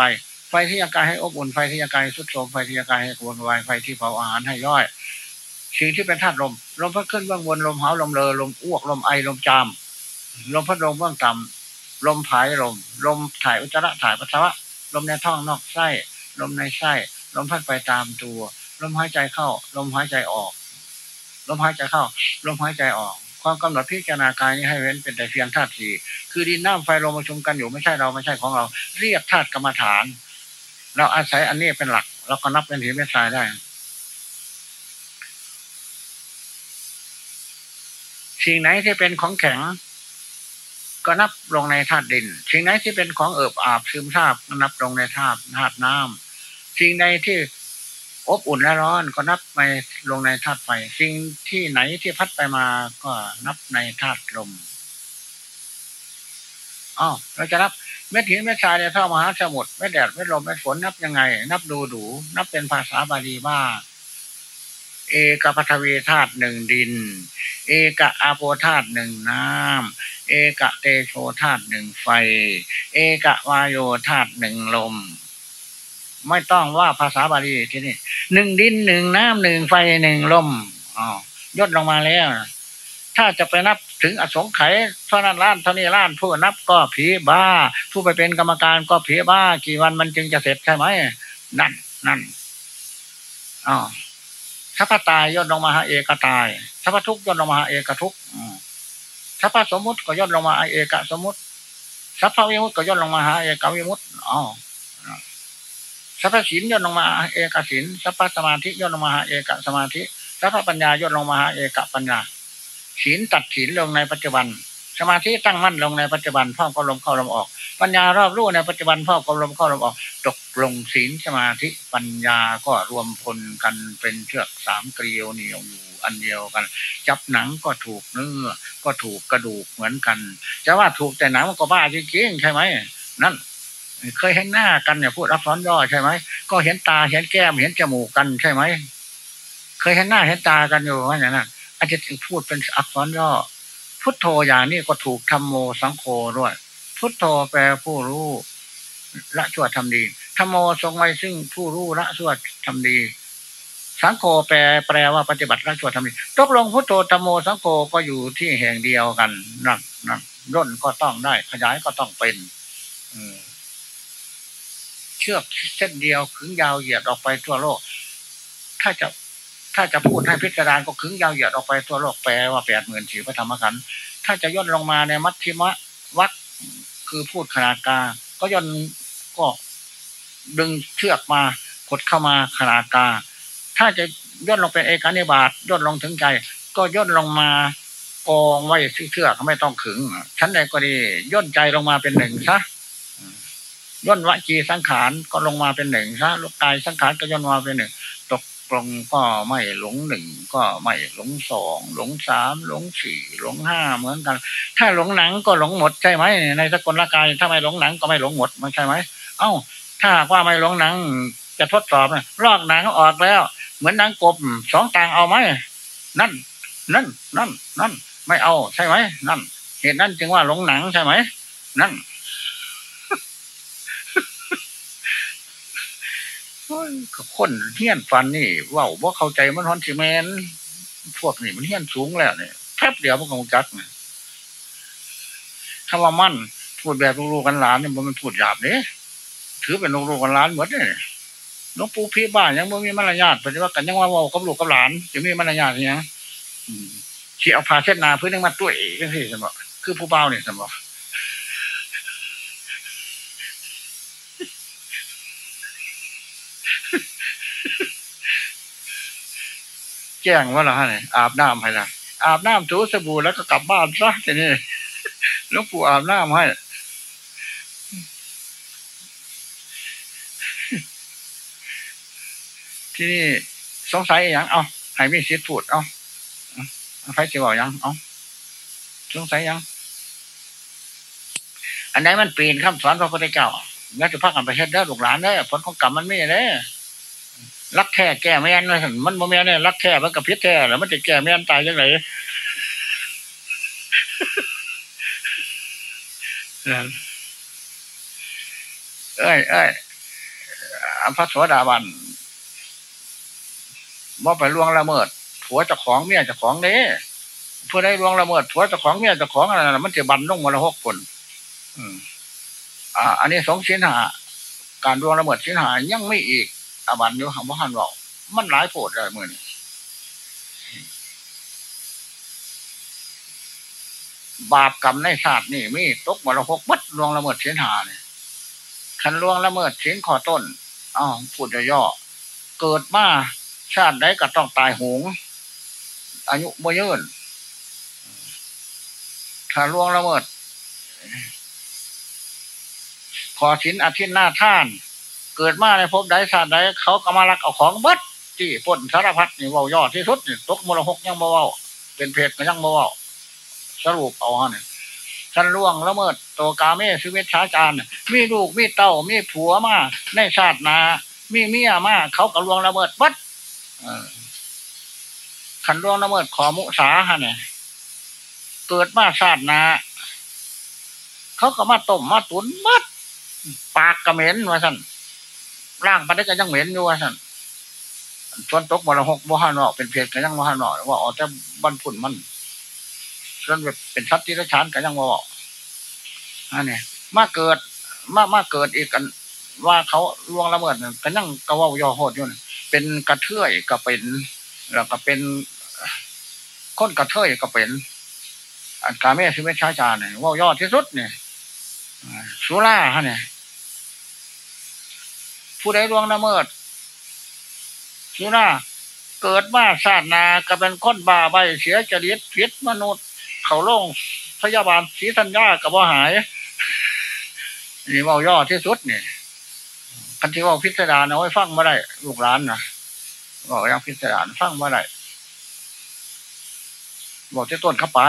ไฟที่ยังกายให้อบอุ่นไฟที่ยังกายสุดโทมไฟที่ยังกายให้กวนวายไฟที่เผาอาหารให้ย่อยสิ่งที่เป็นธาตุลม ลมพัดขึ้นเบื้องบนลมหาวลมเลอลมอ้วกลมไอลมจาม ลมพัดลมเบื้องต่ำ ลมผายลม ลมถ่ายอุจจาระถ่ายปัสสาวะ ลมในท้องนอกไส้ ลมในไส้ ลมพัดไปตามตัว ลมหายใจเข้า ลมหายใจออก ลมหายใจเข้า ลมหายใจออก ความกำหนดพิจารณากายนี้ให้เว้นเป็นแต่เพียงธาตุสี่คือดินน้ำไฟลมประชุมกันอยู่ไม่ใช่เราไม่ใช่ของเรา เรียกธาตุกรรมฐาน เราอาศัยอันนี้เป็นหลัก เราก็นับเป็นหินเป็นทรายได้สิ่งไหนที่เป็นของแข็ง ก็นับลงในธาตุดิน สิ่งไหนที่เป็นของเอิบอาบซึมซาบก็นับลงในธาตุธาตุน้ำสิ่งใดที่อบอุ่นและร้อนก็นับไปลงในธาตุไฟ สิ่งที่ไหนที่พัดไปมาก็นับในธาตุลมอ้าวเราจะนับเม็ดหินเม็ดทรายในท่ามหาสมุทรเม็ดแดดเม็ดลมเม็ดฝนนับยังไง นับดูดู นับเป็นภาษาบาลีว่าง เอกปัทวีธาตุหนึ่งดิน เอกอาโปธาตุหนึ่งน้ำ เอกเตโชธาตุหนึ่งไฟ เอกวายโยธาตุหนึ่งลม ไม่ต้องว่าภาษาบาลีที่นี่หนึ่งดินหนึ่งน้ำหนึ่งไฟหนึ่งลมอ๋อย่นลงมาแล้ว ถ้าจะไปนับถึงอสงไขยเท่านั้นล้านเท่านี้ล้านผู้นับก็ผีบ้า ผู้ไปเป็นกรรมการก็ผีบ้า กี่วันมันจึงจะเสร็จใช่ไหมนั่นนั่นอ๋อ ถ้าพระตายย่นลงมาหาเอกตาย ถ้าพระทุกย่นลงมาหาเอกทุกข์ถ้าพระสมมุติก็ย่นลงมาหาเอกสมมุติสัพพวิมุตติก็ย่นลงมาหาเอกวิมุตติอ๋อสัพพสินย่นลงมาเอกสินสัพพสมาธิย่นลงมาหาเอกสมาธิสัพพปัญญาย่นลงมาหาเอกปัญญาศีนตัดศีนลงในปัจจุบัน สมาธิตั้งมั่นลงในปัจจุบันพ่อก็ลมเข้าลมออก ปัญญารอบรู้ในปัจจุบันพ่อก็ลมเข้าลมออก ตกลงศีลสมาธิปัญญาก็รวมพลกันเป็นเชือกสามเกลียวเหนียวอยู่อันเดียวกัน จับหนังก็ถูกเนื้อ ก็ถูกกระดูกเหมือนกันจะว่าถูกแต่หนังมันก็บ้าจริงๆใช่ไหมนั่นเคยเห็นหน้ากันเนี่ยพูดอักษรย่อใช่ไหมก็เห็นตาเห็นแก้มเห็นจมูกกันใช่ไหมเคยเห็นหน้าเห็นตากันอยู่ว่าอย่างนั้นอาจจะพูดเป็นอักษรย่อ พุทโธอย่างนี้ก็ถูกธรรมโมสังโฆด้วย พุทโธแปลผู้รู้ละชั่วทำดีธรรมโมทรงไว้ซึ่งผู้รู้ละชั่วทำดี สังโฆแปลแปลว่าปฏิบัติละชั่วทำดีตกลงพุทโธธรรมโมสังโฆก็อยู่ที่แห่งเดียวกันนั่นนั่นร่นก็ต้องได้ ขยายก็ต้องเป็นเชือกเส้นเดียวขึงยาวเหยียดออกไปทั่วโลก ถ้าจะ ถ้าจะพูดให้พิจารณาก็ขึงยาวเหยียดออกไปทั่วโลกแปลว่าแปดหมื่นสี่พระธรรมขันธ์ถ้าจะย่นลงมาในมัชชิมะวัดคือพูดขนาดกา ก็ย่นก็ดึงเชือกมากดเข้ามาขนาดกา ถ้าจะย่นลงเป็นเอกานิบาตย่นลงถึงใจ ก็ย่นลงมากองไว้เชือกไม่ต้องขึงชั้นใดก็ดีย่นใจลงมาเป็นหนึ่งซะย่นวจีสังขารก็ลงมาเป็นหนึ่งซะลูกกายสังขารก็ย่นมาเป็นหนึ่ง ลงก็ไม่หลงหนึ่งก็ไม่หลงสองหลงสามหลงสี่หลงห้าเหมือนกัน ถ้าหลงหนังก็หลงหมดใช่ไหมในสกลร่างกายถ้าไม่หลงหนังก็ไม่หลงหมดมันใช่ไหมเอ้า ถ้าว่าไม่หลงหนัง จะทดสอบนะลอกหนังออกแล้ว เหมือนหนังกบสองต่างเอาไหมนั่น นั่นนั่นนั่นไม่เอาใช่ไหมนั่น เหตุนั้นจึงว่าหลงหนังใช่ไหมนั่น คนเฮี้ยนฟันนี่ว่าว่าเข้าใจมันฮอนซีเมนพวกนี่มันเฮี้ยนสูงแล้วเนี่ยแป๊บเดียวมันก็จักเนี่ยคำว่ามั่นพูดแบบลูกกันหลานเนี่ยมันพูดหยาบเนี่ยถือเป็นลูกกันหลานหมดเนี่ยน้องปูพี่บ้านยังไม่มีมารยาทเป็นว่ากันยังว่าว่ากับลูกกับหลานจะมีมารยาทอย่างนี้ที่เอาพาเช็ดนาเพื่อนึงมาตัวเองก็คือสมบัติคือผู้เบาเนี่ยสมบัติ แจ้งว่าเราเนี่ยอาบน้ำให้ละอาบน้ำถูสบู่แล้วก็กลับบ้านซะทีนี้หลวงปู่อาบน้ำให้ที่นี่สงสัยอย่างเอาให้มีสิทธิ์พูดเอาใครจะบอกยังเอาสงสัยยัง อันไหนมันเปลี่ยนคำสอนพระพุทธเจ้าแล้วจะพักกันไปเฮ็ดได้ลูกหลานได้ผลของกรรมมันไม่ได้ รักแค่แก่แม่นเลยมันโมแม่เนี่ยรักแค่มันกับพิษแค่แล้วมันจะแก่แม่นตายยังไงเอ้ยเอ้ยพระสวสดาบันบ่ไปล่วงละเมิดผัวจ้าของเมียจ้าของเด้ผู้ใดล่วงละเมิดผัวจ้าของเมียจ้าของอะไรนะมันจะบันลงมาละหกคนอ่า อันนี้สองสินหาการล่วงละเมิดสินหายังไม่อีก อาบันอยู่หางพ่อหันบอกมันหลายโผดเลยมือนี่บาปกรรมในชาสตินี่มีตกมรหกมัดลวงละเมิดเสินหาเนี่ยคันลวงละเมิดสินขอต้นอ้าวพูดย่อ เกิดมาชาติใดก็ต้องตายหง อายุบ่ยืนถ้าลวงละเมิดขอสินอาทิตย์หน้าท่าน กิดมาในภพใดชาติใดเขาก็มาลักเอาของบัดที่พ้นสารพัดนี่เว้ายอดที่สุดนี่ตกมรหกยังเว้าเป็นเพศก็ยังเว้าสรุปเอาฮะเนี่ยฉันล่วงละเมิดตัวกาเมสุเวชาจารมีลูกมีเต้ามีผัวมาในชาตินา มีเมียมาเขาก็ล่วงละเมิดวัดขันล่วงละเมิดขอมุสาฮะเนี่ยเกิดมาชาตินา เขาก็มาต้มมาตุนมัดปากกระเหม็นว่าสั่น ร่างปันได้ก็ยังเหม็นอยู่ว่าสั่นชวนตกมรหกบ่ฮานอเป็นเพศก็ยังบ่ฮานอว่าออกแต่บรรพุนมันส่วนเป็นสัตว์ที่รัชานกันยังบอกอันนี้มาเกิดมามาเกิดอีกกัน ว่าเขาล่วงละเมิดกันยังกระว่าย่อโหดอยู่เป็นกระเทยก็เป็น แล้วก็เป็นคนกระเทยก็เป็นอันกาเมชิเมชาจาเนี่ยว่ายอดที่สุดเนี่ยสุราฮะเนี่ย ผู้ใดล่วงละเมิดสุราเกิดมาชาตินาก็เป็นคนบาใบเสียจริตผิดมนุษย์ เขาลงพยาบาลศรีธัญญากับว่าหาย นี่ว่าย่อที่สุดนี่ยกันที่ว่าพิสดารเอาไว้ฟังมาได้ลูกหลานนะบอกยังพิสดารฟังมาได้บอกที่ต้นข้าไป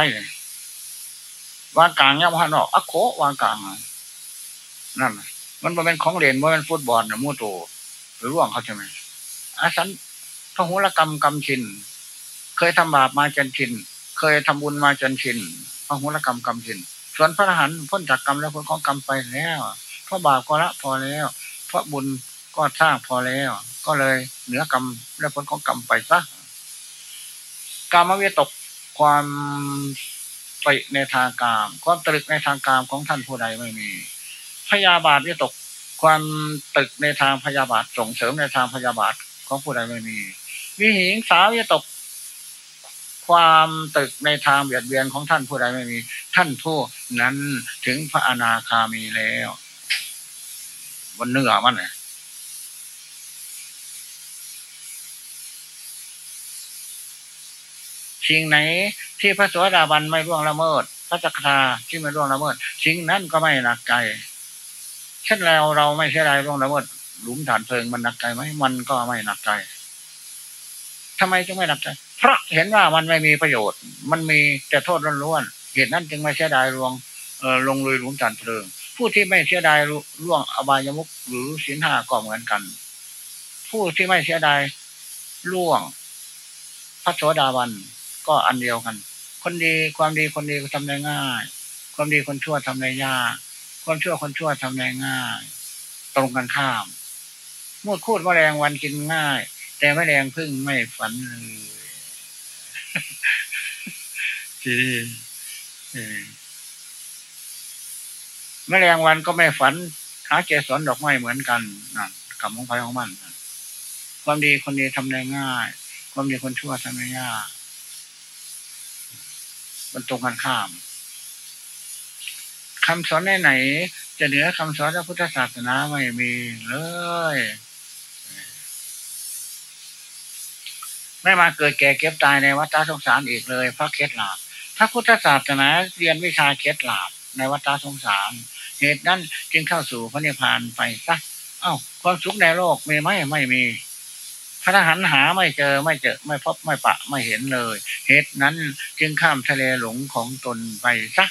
วางกลางเนี่ยมันออกอักโควางกลางนั่น มันเป็นของเล่นมันเป็นฟุตบอลนะมูโตหรือร่วงเขาใช่ไหมอาสันพระหุรกรรมกรรมชิน เคยทำบาปมาจนชิน เคยทำบุญมาจนชินพระหุลกรรมกรรมชิน ส่วนพระอรหันต์พ้นจากกรรมและผลของกรรมไปแล้วเพราะบาปก็ละพอแล้ว เพราะบุญก็สร้างพอแล้ว ก็เลยเหนือกรรมและผลของกรรมไปซะกรรมวิตกความไปในทางกาม ความตรึกในทางกามของท่านผู้ใดไม่มี พยาบาทวิตก ความตึกในทางพยาบาทส่งเสริมในทางพยาบาทของผู้ใดไม่มี วิหิงสาวิตก ความตึกในทางเบียดเบียนของท่านผู้ใดไม่มี ท่านผู้นั้นถึงพระอนาคามีแล้วบนเนื้อมันเนี่ยสิ่งไหนที่พระสวสดาบันไม่ร่วงละเมิด พระจักราที่ไม่ร่วงละเมิด สิ่งนั้นก็ไม่หนักใจ เช่นเราเราไม่ใช่ไรร่วงละเมิดหลุมฐานเพลิงมันหนักใจไหมมันก็ไม่หนักใจทำไมจึงไม่หนักใจเพราะเห็นว่ามันไม่มีประโยชน์ มันมีแต่โทษล้วนๆเหตุนั้นจึงไม่เสียดายรวงลงลุยหลุมจันเพลิง ผู้ที่ไม่เสียดายล่วงอบายมุกหรือสินห้าก็เหมือนกัน ผู้ที่ไม่เสียดายล่วงพระโสดาบันก็อันเดียวกัน คนดีความดีคนดีก็ทำได้ง่าย ความดีคนชั่วทำได้ยาก ความชั่วคนชั่วทำได้ง่าย ตรงกันข้ามมูดคูดแมลงวันกินง่าย แต่แมลงพึ่งไม่ฝันเลยทีนี้แมลงวันก็ไม่ฝันหาเกสรดอกไม้เหมือนกันนะกับของไฟของมันความดีคนดีทำได้ง่าย ความดีคนชั่วทำได้ยากมันตรงกันข้าม คำสอนไหนจะเหนือคำสอนพระพุทธศาสนาไม่มีเลยไม่มาเกิดแก่เก็บตายในวัฏสงสารอีกเลยพระเคล็ดลับพระพุทธศาสนาเรียนวิชาเคล็ดลับในวัฏสงสาร เหตุนั้นจึงเข้าสู่พระนิพพานไปซะเอ้า ความสุขในโลกมีไหมไม่มี พระทหารหาไม่เจอไม่เจอไม่พบไม่ปะไม่เห็นเลย เหตุนั้นจึงข้ามทะเลหลงของตนไปซะ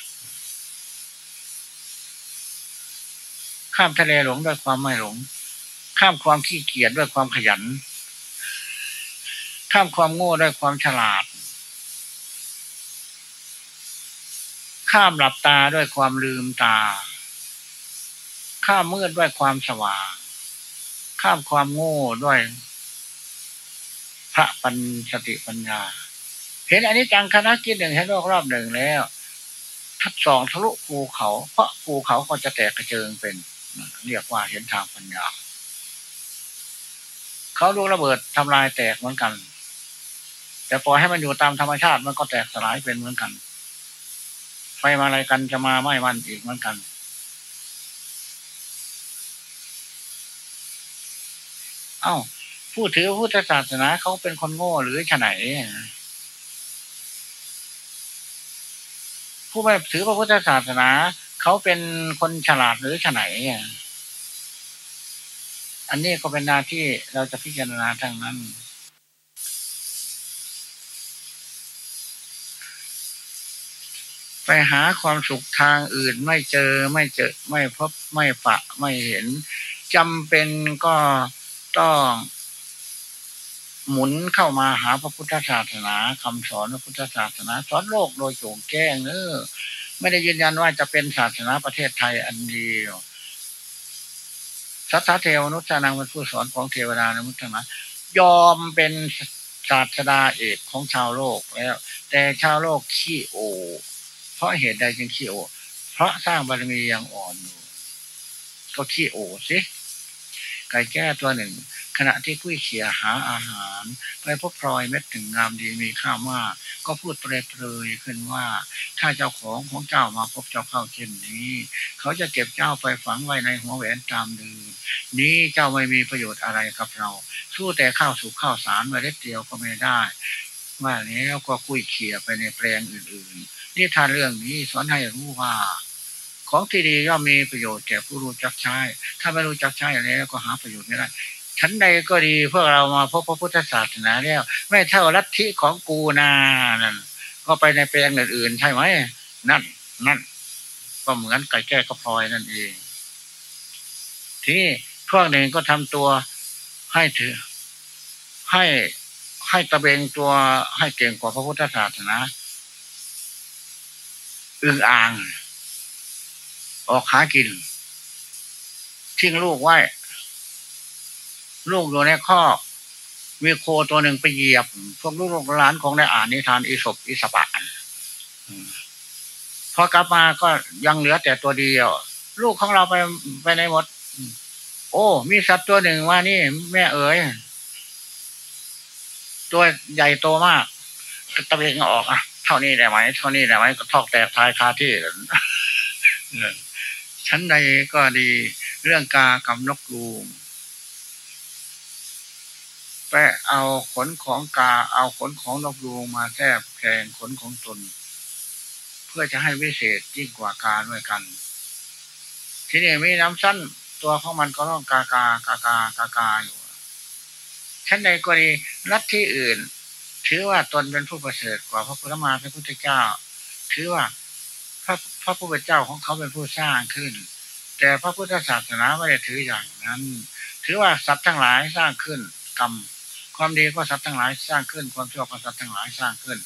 ข้ามทะเลหลงด้วยความไม่หลง ข้ามความขี้เกียจด้วยความขยัน ข้ามความโง่ด้วยความฉลาด ข้ามหลับตาด้วยความลืมตา ข้ามมืดด้วยความสว่าง ข้ามความโง่ด้วย พระปัญสติปัญญา เห็นอันนี้จังคณะกิจหนึ่งเห็นโลกรอบหนึ่งแล้วทัดสองทะลุภูเขา เพราะภูเขาก็จะแตกกระเจิงเป็น เรียกว่าเห็นทางปัญญา เขาลูกระเบิดทำลายแตกเหมือนกัน แต่ปล่อยให้มันอยู่ตามธรรมชาติมันก็แตกสลายเป็นเหมือนกันไฟมาอะไรกันจะมาไหม้มันอีกเหมือนกัน เอ้าผู้ถือพุทธศาสนาเขาเป็นคนโง่หรือฉไหนผู้ไม่ถือพระพุทธศาสนา เขาเป็นคนฉลาดหรือฉไหนอันนี้ก็เป็นหน้าที่เราจะพิจารณาทั้งนั้น ไปหาความสุขทางอื่นไม่เจอไม่เจอ ไม่พบไม่ปะไม่เห็นจำเป็นก็ต้องหมุนเข้ามาหาพระพุทธศาสนาคำสอนพระพุทธศาสนาสอนโลกโดยโจงแจ้งเนอ ไม่ได้ยืนยันว่าจะเป็นศาสนาประเทศไทยอันเดียวสัทธาเทวนุษย์นางเป็นผู้สอนของเทวดานุตนะยอมเป็นศาสดาเอกของชาวโลกแล้ว แต่ชาวโลกขี้โอ เพราะเหตุใดจึงขี้โอ เพราะสร้างบารมียังอ่อนอยู่ก็ขี้โอสิไก่แก้ตัวหนึ่ง ขณะที่กุ้ยเขียหาอาหาร ไปพบพลอยเม็ดถึงงามดีมีข้าวมาก ก็พูดเปรยเปรยขึ้นว่าถ้าเจ้าของของเจ้ามาพบเจ้าเข้าเช่นนี้ เขาจะเก็บเจ้าไปฝังไว้ในหัวแหวนตามเดิมนี้เจ้าไม่มีประโยชน์อะไรกับเรา สู้แต่ข้าวสุกข้าวสารมาเล็ดเดียวก็ไม่ได้ ว่าแล้วก็คุ้ยเขียไปในแปลงอื่นๆนี่ทานเรื่องนี้สอนให้รู้ว่าของที่ดีย่อมมีประโยชน์แก่ผู้รู้จักใช้ ถ้าไม่รู้จักใช้แล้วก็หาประโยชน์ไม่ได้ ชั้นใดก็ดีพวกเรามาพบพระพุทธศาสนาแล้ว ไม่เท่าลัทธิของกูนานั่นก็ไปในแปลงอื่นๆใช่ไหมนั่นนั่นก็เหมือนไก่แก้ก็พลอยนั่นเอง ที่พวกหนึ่งก็ทำตัวให้ถือ ให้ให้ตะเบงตัวให้เก่งกว่าพระพุทธศาสนาอึงอ่าง ออกหากินทิ้งลูกไว้ ลูกอยู่ในข้อมีโคตัวหนึ่งไปเหยียบ พวกลูกหลานของได้อ่านนิทานอิศบอิสปะพอกลับมาก็ยังเหลือแต่ตัวเดียว ลูกของเราไปไปในหมด โอ้ มีสัตว์ตัวหนึ่งว่านี่ แม่เอ๋ยตัวใหญ่โตมากตะเบงออกอะเท่านี้ได้ไหมเท่านี้ได้ไหมก็ทอกแตกทายคาที่ชั้นใดก็ดีเรื่องกากับนกยูง ไปเอาขนของกาเอาขนของนกยูงมาแทบแทงขนของตน เพื่อจะให้วิเศษยิ่งกว่ากาด้วยกัน ทีนี้มีน้ำสั้นตัวของมันก็ต้องกากากากากากาอยู่ชั้นใดก็ดีรัฐที่อื่น ถือว่าตนเป็นผู้ประเสริฐกว่าพระพุทธมาพระพุทธเจ้า ถือว่าพระพระพุทธเจ้าของเขาเป็นผู้สร้างขึ้น แต่พระพุทธศาสนาไม่ได้ถืออย่างนั้น ถือว่าสัตว์ทั้งหลายสร้างขึ้นกรรม ความดีก็สัตว์ทั้งหลายสร้างขึ้น ความชั่วก็สัตว์ทั้งหลายสร้างขึ้น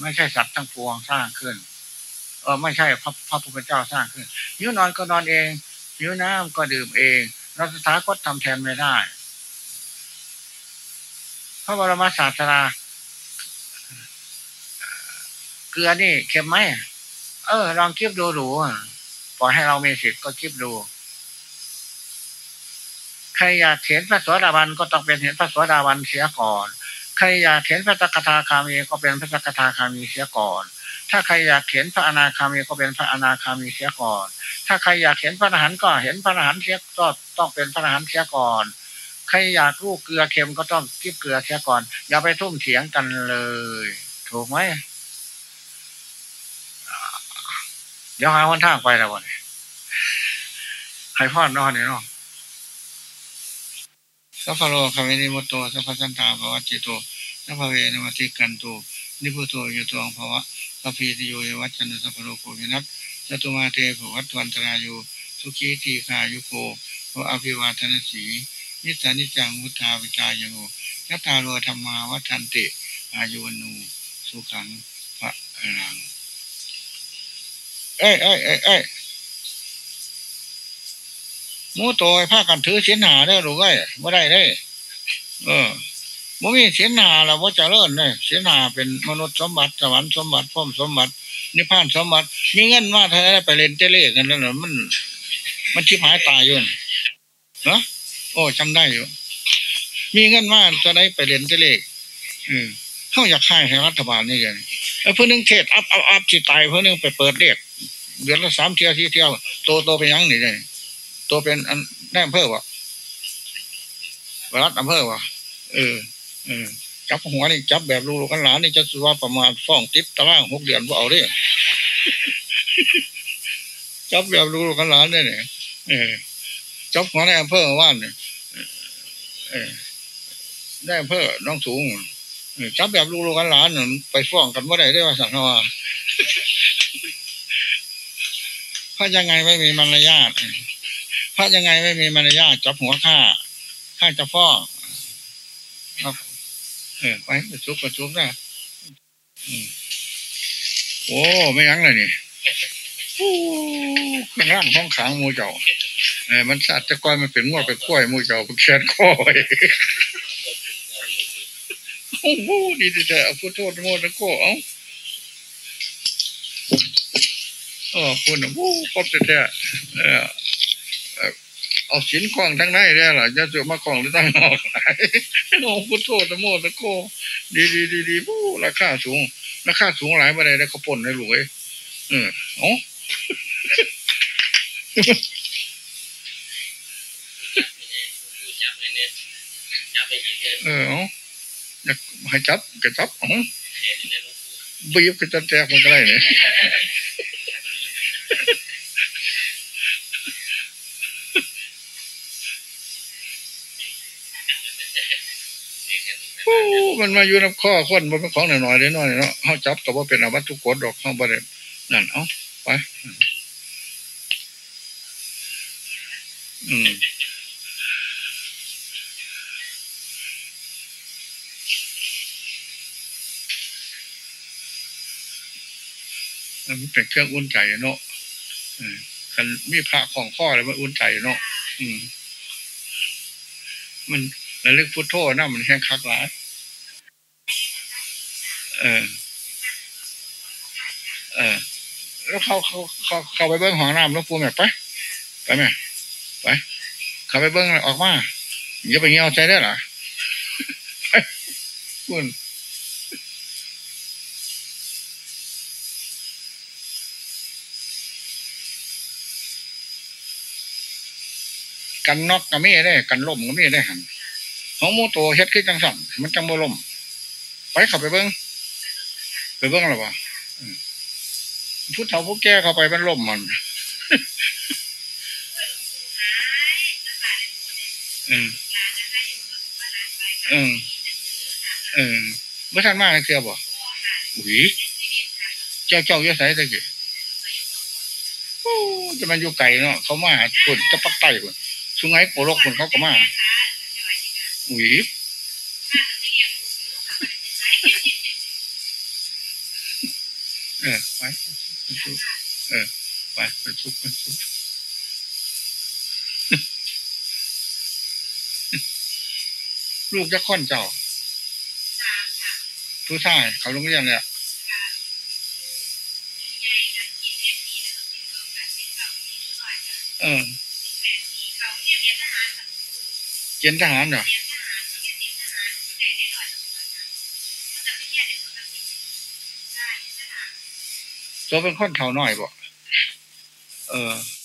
ไม่ใช่สัตว์ทั้งปวงสร้างขึ้น เออไม่ใช่พระพระพุทธเจ้าสร้างขึ้นยิ้วนอนก็นอนเองยิ้วน้ำก็ดื่มเองราสถาคตทำแทนไม่ได้ พระบรมศาสดาเกลือนี่เค็มไหมเออลองคิดดูดูปล่อยให้เรามีสิทธิ์ก็คิดดู ใครอยากเห็นพระสวสดาบันก็ต้องเป็นเห็นพระสวสดาบันเสียก่อน ใครอยากเห็นพระตกทาคามีก็เป็นพระตกทาคามีเสียก่อน ถ้าใครอยากเห็นพระอนาคามีก็เป็นพระอนาคามีเสียก่อน ถ้าใครอยากเห็นพระอรหันต์ก็เห็นพระอรหันต์เสียก็ต้องเป็นพระอรหันต์เสียก่อน ใครอยากรู้เกลือเค็มก็ต้องกิบเกลือเสียก่อน อย่าไปทุ่มเถียงกันเลย ถูกไหมเดี๋ยวหาวันทางไปแล้ววันใครพ่อนอนเนี่ยเนาะ สัพพโลคาเวนิมุตโตสัพพสันตาภวจิตโตสัพพเวนมติกันโตนิพุโตยุตองภวะสัพพีติโยวัจันะสัพพโลโกวินัสจตุมาเตภวัตวันตรายุสุขีตีคายุโกโออภิวาทนสีนิสานิจังมุทาวิกายโนยัตตาโลธรรมาวัฏันติ อายุวนูสุขังพระรังเอ้ยเอ้ยเอ้ย มูโตยผ้ากันถือเสียนหาได้หรือไงไม่ได้ได้ เออบ่มีเสียนาเราบ่เจริญเลยเสียนาเป็นมนุษย์สมบัติสวรรค์สมบัติพรหมสมบัตินิพพานสมบัติมีเงินมาเท่าไรไปเล่นเตเลขกันแล้วน่ะมัน มันชิบหายตายอยู่นะเนาะโอ้จำได้อยู่ มีเงินมาจะได้ไปเล่นเตเลขอืมเขาอยากให้ให้รัฐบาลนี่กันเพื่อนึงเทศอัพอัพอัพสิตายเพื่อนึงไปเปิดเลขเดือนละสามเที่ยวที่เที่ยวโตโตเป็นหยังนี่เลย โตเป็นอันได้อำเภอวะรัฐอำเภอวะเออเออจับหัวนี่จับแบบลูกกันหลานนี่จะสุว่าประมาณฟ้องติดตารางหกเดือนว่าเอาเด้จับแบบลูกกันหลานเนี่ยเออจับหัวในอำเภอว่านเนี่ยเออได้อำเภอน้องสูงเออจับแบบลูกกันหลานนี่ไปฟ้องกันว่าได้ได้ว่าสังหวาพระยังไงไม่มีมารยาท พระยังไงไม่มีมารยาทจับหัวข้าข้าจะฟ้องครับเออไปประชุบประชุบนะโอ้ไม่ยั้งเลยนี่โอ้ข้างล่างห้องขางมูเจ้าเออมันสัตว์จะก้อยมันเป็นง้อเป็นกล้วยมูเจ้าเป็นแขนคอยโอ้โหดีดีแต่พูดโทษโมดนะโก้เอ้าเออพูดนะโอ้ครบแต่แต่เออ เอาสินกล้องทั้งในได้หรอจะเจอมากล้องหรือตั้งนอกโอ้พุทโธตะโมตะโกดีดีดีดีปู้ราคาสูง ราคาสูงหลายมาได้แล้วเขาปนให้ลูกเอ้ยเออเอ๋อจับไปเนี่ยจับไปอีกเออเอออยากให้จับก็จับอ๋อเดี๋ยวเนี่ยบีบก็จะแตกมันก็ได้เนี่ย เองเนี่ย โอ้ มันมาอยู่ในข้อคนมันเป็นของหน่อยๆเลยน้อยเนาะเขาจับแต่ว่าเป็นอาวัตทุกกฎดอกเขาบ่ได้นั่นเอ้าไปอืมมันเป็นเครื่องอุ่นใจเนาะคันมีพระของข้อแล้วมันอุ่นใจเนาะอืมมันระลึกพุทโธนะมันแห้งคักหลาย เออ เออ แล้วเขาเขาเขาเขาไปเบิ้งห้องน้ำหลูกปูแม่ไปไปแม่ไปเขาไปเบิ้งออกมาอย่าไปเงี้ยวใจได้หรอปคุณกันน็อกก็มีได้ กันล่มก็มีได้หันของมูโตเฮ็ดขึ้นจังสั่นมันจังบ่ล่มไปข้าไปเบิ้ง เบิ้งหรอวะอืมผู้เฒ่าผู้แก่เข้าไปมันล่มมันเออเออเออเมื่อท่านมากเคือบ่อุ้ยเจ้าเจ้าเยอะใส่ตะกี้โอ้จะมันอยู่ไกลเนาะเขามาคนจะปักไตคนสุงไงโกรกคนเขาก็มาอุ้ยเออไปเออ ไปไปชุบไปชุบลูกจะค้อนเจ้าผู้ชายเขาโรงเรียนเนี่ยเออเกณฑ์ทหารเหรอตัวเป็นคนเท่าน้อยบ่ เออ